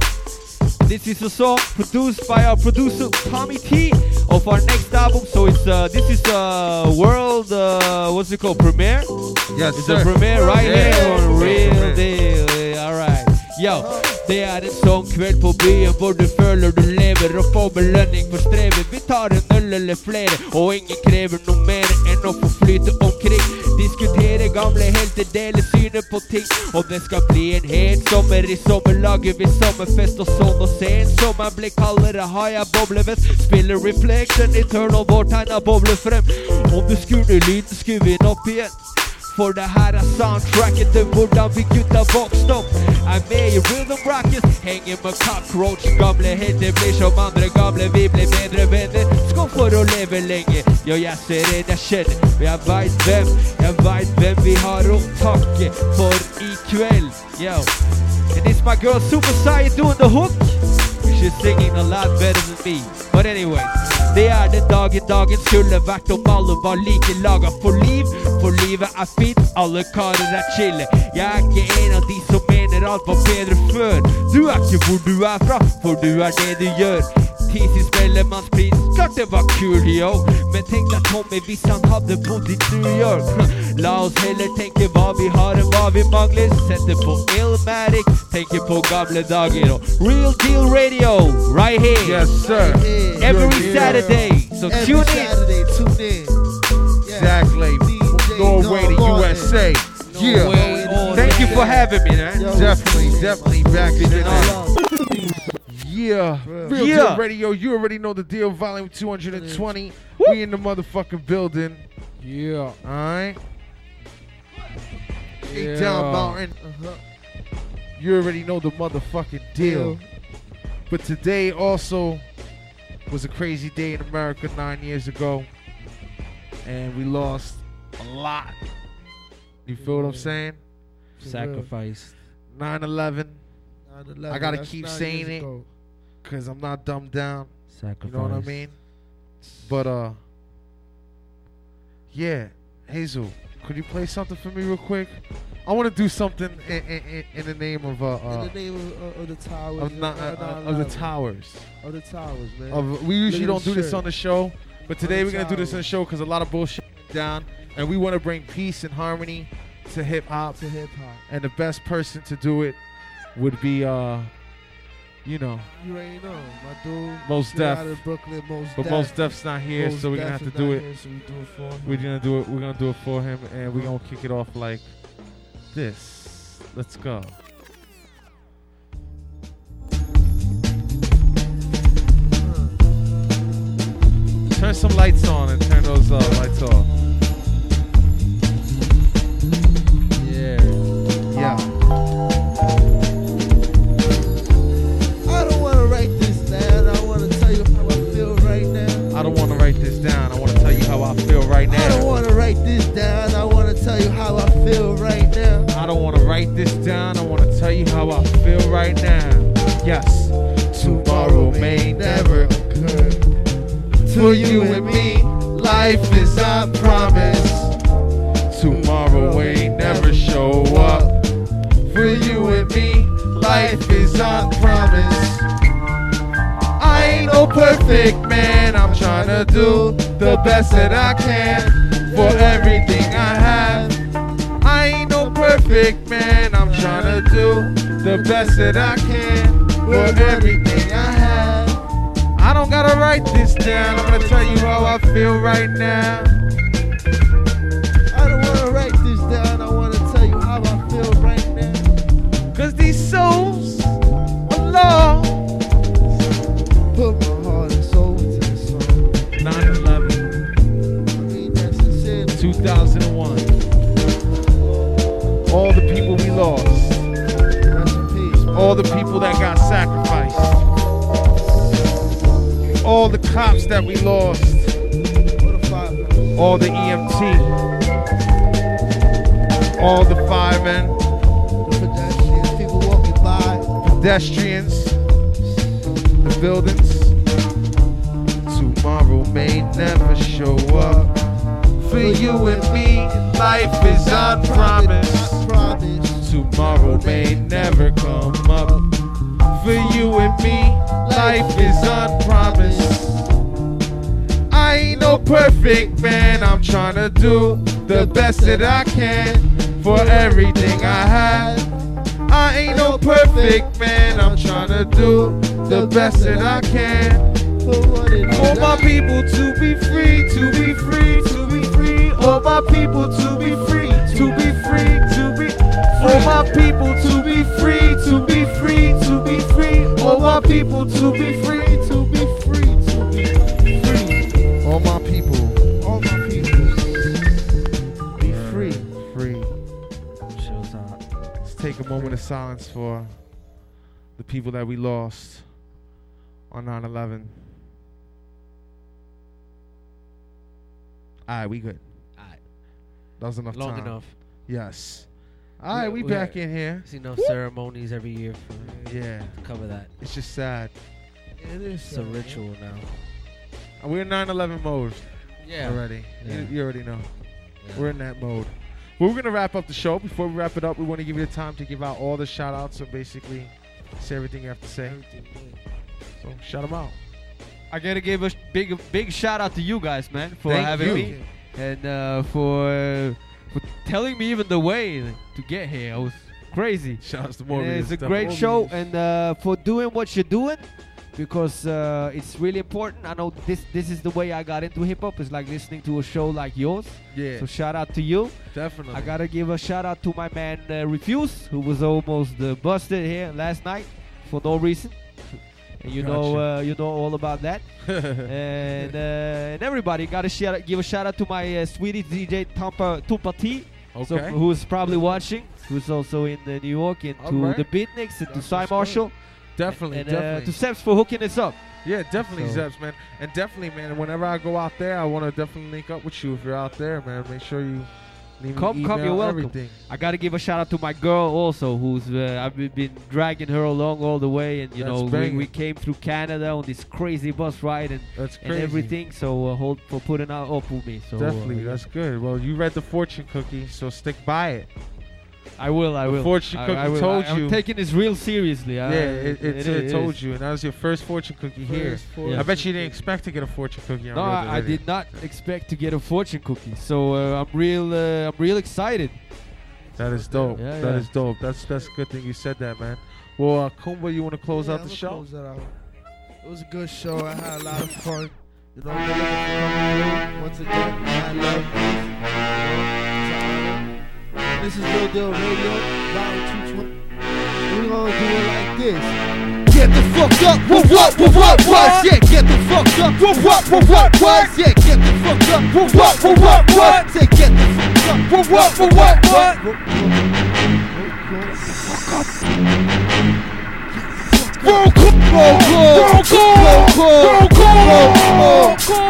This is a song produced by our producer Tommy Tee of our next album. So it's uh, this is a world uh, what's it called premiere? Yes, It's sir. a premiere right Yeah. here on Real Deal. All right. Yo, det er en sånn kveld på byen hvor du føler du lever og får belønning for strevet. Vi tar en øl eller flere, og ingen krever noe mer enn å få flyte omkring. Diskutere gamle helter, dele synet på ting. Og det skal bli en hel sommer. I sommer lager vi sommerfest og sånn. Og sen sommeren blir kaldere, har jeg boblevest. Spiller reflection, eternal vår tegna bobler frem. Om du skrur ned lyden, skrur vi den opp igjen. For det her er soundtracket til hvordan vi gutta vokste opp. Er med i Rhythm Rockets, henger med cockroach. Gamle helter blir som andre gamle, vi blir bedre venner. Skål for å leve lenge. Jo, jeg ser en jeg kjenner, og jeg veit hvem. Jeg veit hvem vi har å takke for i kveld. Yo. And it's my girl Super Sai doing the hook. She's singing a lot better than me. But anyway, det er den dagen dagen skulle vært om alle var like laga for liv. For livet er fint, alle karer er chille. Jeg er ikke en av de som mener alt var bedre før. Du er ikke hvor du er fra, for du er det du gjør. Tisi Spellemannspris, klart det var kul, yo. Men tenk deg Tommy hvis han hadde bodd i New York. La oss heller tenke hva vi har enn hva vi mangler. Sette på Illmatic, tenke på gamle dager og Real Deal Radio, right here. Yes, sir. Every Good deal. Saturday. So Every tune in. Saturday, tune in. Exactly. Norway to USA. Yeah. Oh, Thank you for having me, man. Definitely, definitely back in the Yeah. Real Yeah. Deal Radio, you already know the deal. Volume 220. We in the motherfucking building. Yeah. Alright. Hey, Yeah. Don Martin. Uh-huh. You already know the motherfucking deal. Deal. But today also was a crazy day in America nine years ago. And we lost a lot. You feel what I'm saying? Sacrificed. 9 11. I gotta that's keep saying it. Because I'm not dumbed down. Sacrifice. You know what I mean? But, uh, yeah. Hazel, could you play something for me real quick? I want to do something in, in, in- in the name of, uh, uh, In the name of, of, of the towers. of, not, uh, uh, of the towers. Of the towers, man. Of, we usually don't do this on the show, but today we're gonna do this on the show because a lot of bullshit down, and we want to bring peace and harmony to hip hop. To hip hop. And the best person to do it would be, uh, you know, You already know, my dude. Mos Def. out of Brooklyn, Most but Def. Mos Def's not here, Most so we're gonna have to do it. here, so we do it for him. We're gonna do it. We're gonna do it for him, and we're gonna kick it off like this. Let's go. Turn some lights on and turn those uh, lights off. Write this down. I want to tell you how I feel right now. Yes. Tomorrow may never occur. For you and me, life is our promise. Tomorrow may never show up. For you and me, life is our promise. I ain't no perfect man. I'm trying to do the best that I can for everything I have. I ain't no perfect do the best that I can for everything I have. I don't gotta write this down. I'm gonna tell you how I feel right now. I don't want to write this down. I want to tell you how I feel right now. Cause these souls are lost. Put my heart and soul into this song. 9 11. I mean that sincerely. 2001. All the people we lost. All the people that got sacrificed. All the cops that we lost. All the EMT. All the firemen. Pedestrians. The buildings. Tomorrow may never show up. For you and me, life is unpromised. Tomorrow may never come up. For you and me, life is unpromised. I ain't no perfect man, I'm trying to do the best that I can for everything I have. I ain't no perfect man, I'm trying to do the best that I can. For my people to be free, to be free, to be free. All my people to be free, to be free, to be. For my people to be free, to be free, to be free. All my people to be free, to be free, to be free. All my people, All my people. be free, free. Show's hot. Let's take a moment of silence for the people that we lost on 9 11. All right, we good. Alright. That was enough Long time. enough. Yes. All right, we, we back had- in here. There's enough ceremonies every year for Yeah, to cover that. it's just sad. It is. It's a sad, man. ritual now. We're in 9 11 mode Yeah. already. You, Yeah. you already know. Yeah. We're in that mode. Well, we're going to wrap up the show. Before we wrap it up, we want to give you the time to give out all the shout outs. So basically, say everything you have to say. So shout them out. I gotta give a big big shout out to you guys, man, for Thank having you. me and uh, for for telling me even the way to get here. I was crazy. Shout outs to Morbius. it's a great show, and uh, for doing what you're doing, because uh, it's really important. I know this this is the way I got into hip hop. It's like listening to a show like yours. Yeah, So shout out to you. definitely. I gotta give a shout out to my man uh, Refuse, who was almost uh, busted here last night for no reason. You know, uh, you know all about that. and uh, and everybody got to shout, give a shout out to my uh, sweetie DJ Tampa Tupa T, so, who's probably watching, who's also in New York, and to Alright. the Beatniks, and to That's Cy. Marshall, Definitely, and definitely. to Seps for hooking us up. Yeah, definitely, So- Zeps, man. And definitely, man, whenever I go out there, I want to definitely link up with you if you're out there, man. Make sure you leave Come, come, you're welcome. everything. I gotta give a shout out to my girl also, who's uh, I've been- been dragging her along all the way, and you That's know we, we came through Canada on this crazy bus ride and and everything. So uh, hold for putting out up with me. So Definitely, uh, that's good. Well, you read the fortune cookie, so stick by it. I will. I will. fortune I- cookie I will. told I, you. I'm taking this real seriously. yeah, I- it, it, it, it told is. you, and that was your first fortune cookie here. First fortune I bet you didn't expect to get a fortune cookie. On No, Real I, I did not expect to get a fortune cookie. So uh, I'm real. Uh, I'm real excited. That is dope. Yeah, That yeah. is dope. That's that's a good thing you said that, man. Well, uh, Kumba, you want to close Yeah, out the I'ma show? close that out. It was a good show. I had a lot of fun. You know, we're looking for coming through. Once again, I love this. This is Real Deal Radio, volume 220. We're gonna do it like this. Get the fuck up, what what what what was? Yeah, get the fuck up, what what what what was? Yeah, get the fuck up, what what what what what? Say get the fuck up, what what what what what? Roll call! Roll call! Roll call! Yes, I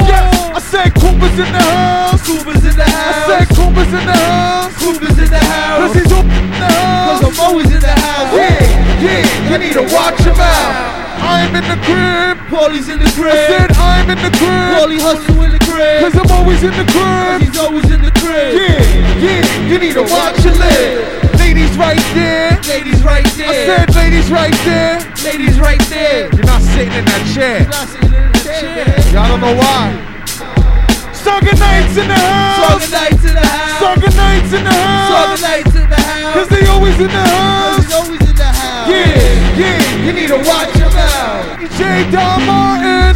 said Kumba's in the house. Kumba's in the house. I said Kumba's in the house. Kumba's in the house. Cause he's in the house. Cause I'm always in the house. Yeah, yeah, you need to watch him out. I'm in the crib. Paulie's in the crib. I said I'm in the crib. Paulie hustle in the crib. Cause I'm always in the crib. He's always in the crib. Yeah, yeah, you need to watch your live. Ladies right there. Ladies right there. I said ladies right there. Ladies right there. You're not sitting in that chair. You're Not sitting in the chair. Y'all don't know why. Saga Nights in the house. Saga Nights in the house. Saga Nights in the house. Saga Nights in the house. Cause they always in the house. He's always in the house. Yeah, yeah, you need to watch him out. DJ Don Martin.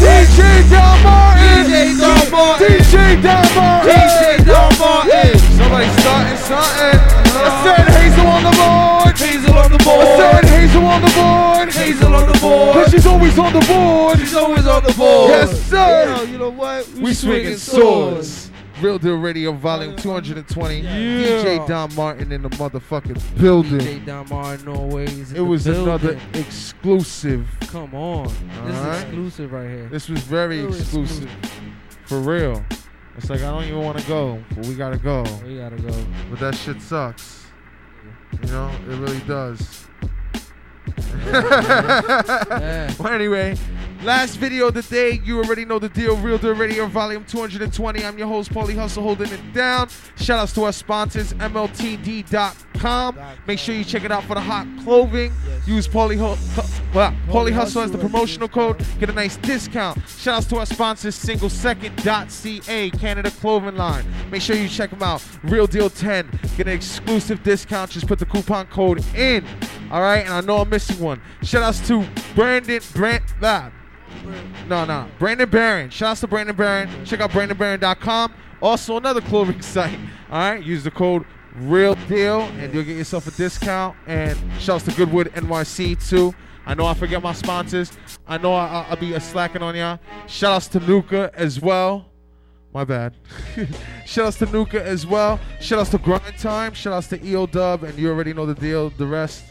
DJ Don Martin. DJ Don Martin. DJ Don Martin. DJ Don Martin. Somebody starting something. I said Hazel on the board. Hazel on the board. I said Hazel on the board. Hazel on the board. Cause she's always on the board. She's always on the board. Yes, sir. Yo, you know what? We swinging swords. Real Deal Radio, volume 220. DJ Don Martin in the motherfucking building. DJ Don Martin always. in It was another exclusive. Come on, this Alright. is exclusive right here. This was very Very exclusive. For real. It's like I don't even want to go, but we gotta go. We gotta go. But that shit sucks. You know, it really does. Yeah. Well, anyway, last video of the day. You already know the deal. Real Deal Radio, volume 220. I'm your host, Paulie Hustle, holding it down. Shout outs to our sponsors, MLTD.com. Make sure you check it out for the hot clothing. Use Paulie, Hu- Hu- well, Paulie Hustle as the promotional code. Get a nice discount. Shout outs to our sponsors, singlesecond.ca, Canada Clothing Line. Make sure you check them out. Real Deal 10. Get an exclusive discount. Just put the coupon code in. All right, and I know I'm missing one. Shout outs to Brandon Brand. Ah, no, no. Brandon Barron. Shout outs to Brandon Barron. Check out BrandonBarron.com. Also, another clothing site. All right, use the code Real Deal, and you'll get yourself a discount. And shout outs to Goodwood NYC too. I know I forget my sponsors. I know I, I'll, I'll be slacking on y'all. Shout outs to Nuka as well. My bad. Shout outs to Nuka as well. Shout outs to Grind Time. Shout outs to EO Dub, and you already know the deal. The rest,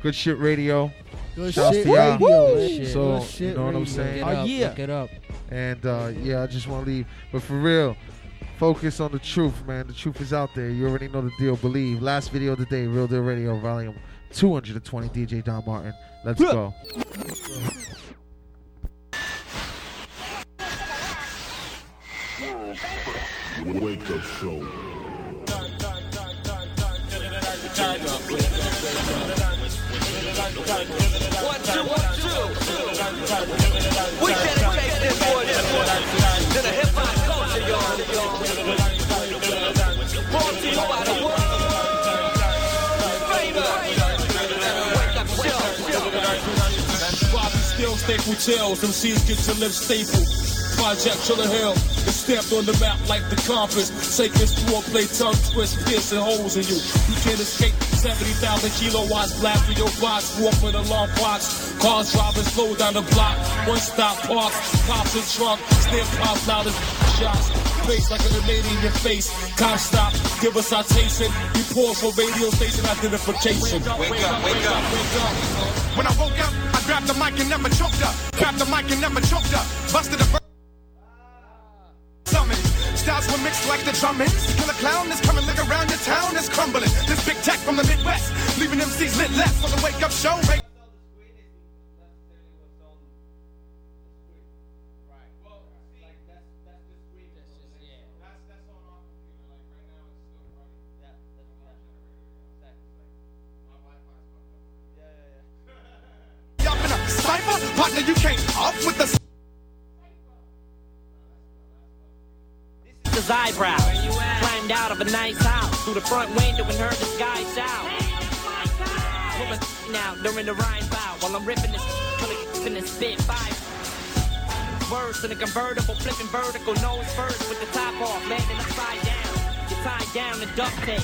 good shit radio. Good Shout outs shit to y'all. radio, man. Shit. So Good shit you know what I'm saying. Look it Oh, yeah. Look it up. And uh, yeah, I just want to leave. But for real, focus on the truth, man. The truth is out there. You already know the deal. Believe. Last video of the day, Real Deal Radio, volume 220. DJ Don Martin. Let's go. Wake up show. One, two, one, two. We dedicate this one to the hip hop culture, y'all. Brought to you by the world famous Wake Up Show. Bobby still staple chills, them C's get your lips staple. Project, Chiller Hill. It's stamped on the map like the compass. Sacred play tongue twist, piercing holes in you. You can't escape 70,000 kilowatts, blast through your box. Walk with alarm clocks. Cars driving slow down the block. One stop parks, pops and trunk. Still pop loud as shots. Face like a grenade in your face. Cop stop, give us citation. We pause for radio station identification. Wake up, wake up, wake up, wake up. When I woke up, I grabbed the mic and never choked up. Grabbed the mic and never choked up. Busted a. Styles were mixed like the drumming. Killer clown is coming, look around your town is crumbling. This big tech from the Midwest, leaving MCs lit less on the wake up show. Cipher, partner, you came up with the. His eyebrow. Climbed out of a nice house through the front window and heard the sky shout. Pulling now during the rhyme bow while I'm ripping this, pulling this spit five. Words in a convertible, flipping vertical, nose first with the top off, landing upside down. You're tied down to duct tape.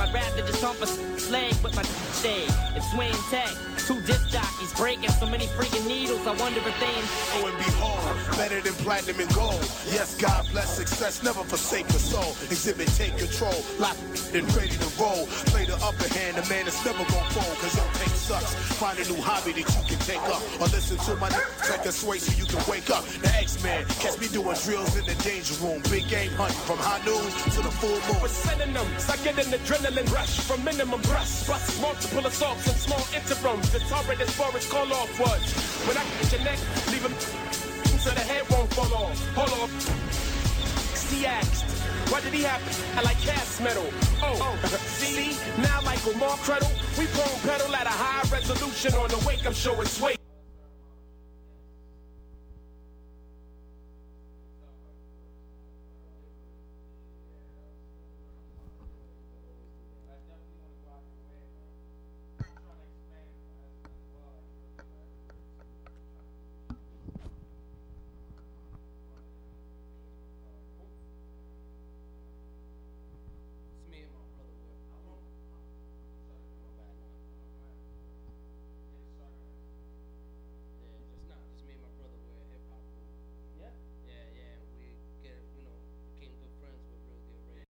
I'd rather just hump a leg with my stay. It's swing tech. Two disc jockeys breaking so many freaking needles. I wonder if they in Oh, and behold, better than platinum and gold. Yes, God bless success, never forsake the soul. Xzibit, take control, lock and ready to roll. Play the upper hand, the man that's never gonna fold, cause your pain sucks. Find a new hobby that you can take up, or listen to my n- track a sway so you can wake up. The X-Man, catch me doing drills in the danger room. Big game hunting from high noon to the full moon. With synonyms, I get an adrenaline rush from minimum breasts, plus multiple assaults and small interrums. The torrent as far as call off was. When I get your neck, leave him so the head won't fall off. Hold off. He asked, why did he happen? I like cast metal? Oh, oh see, now like Lamar Credle, we prone pedal at a high resolution on the wake up show and sway.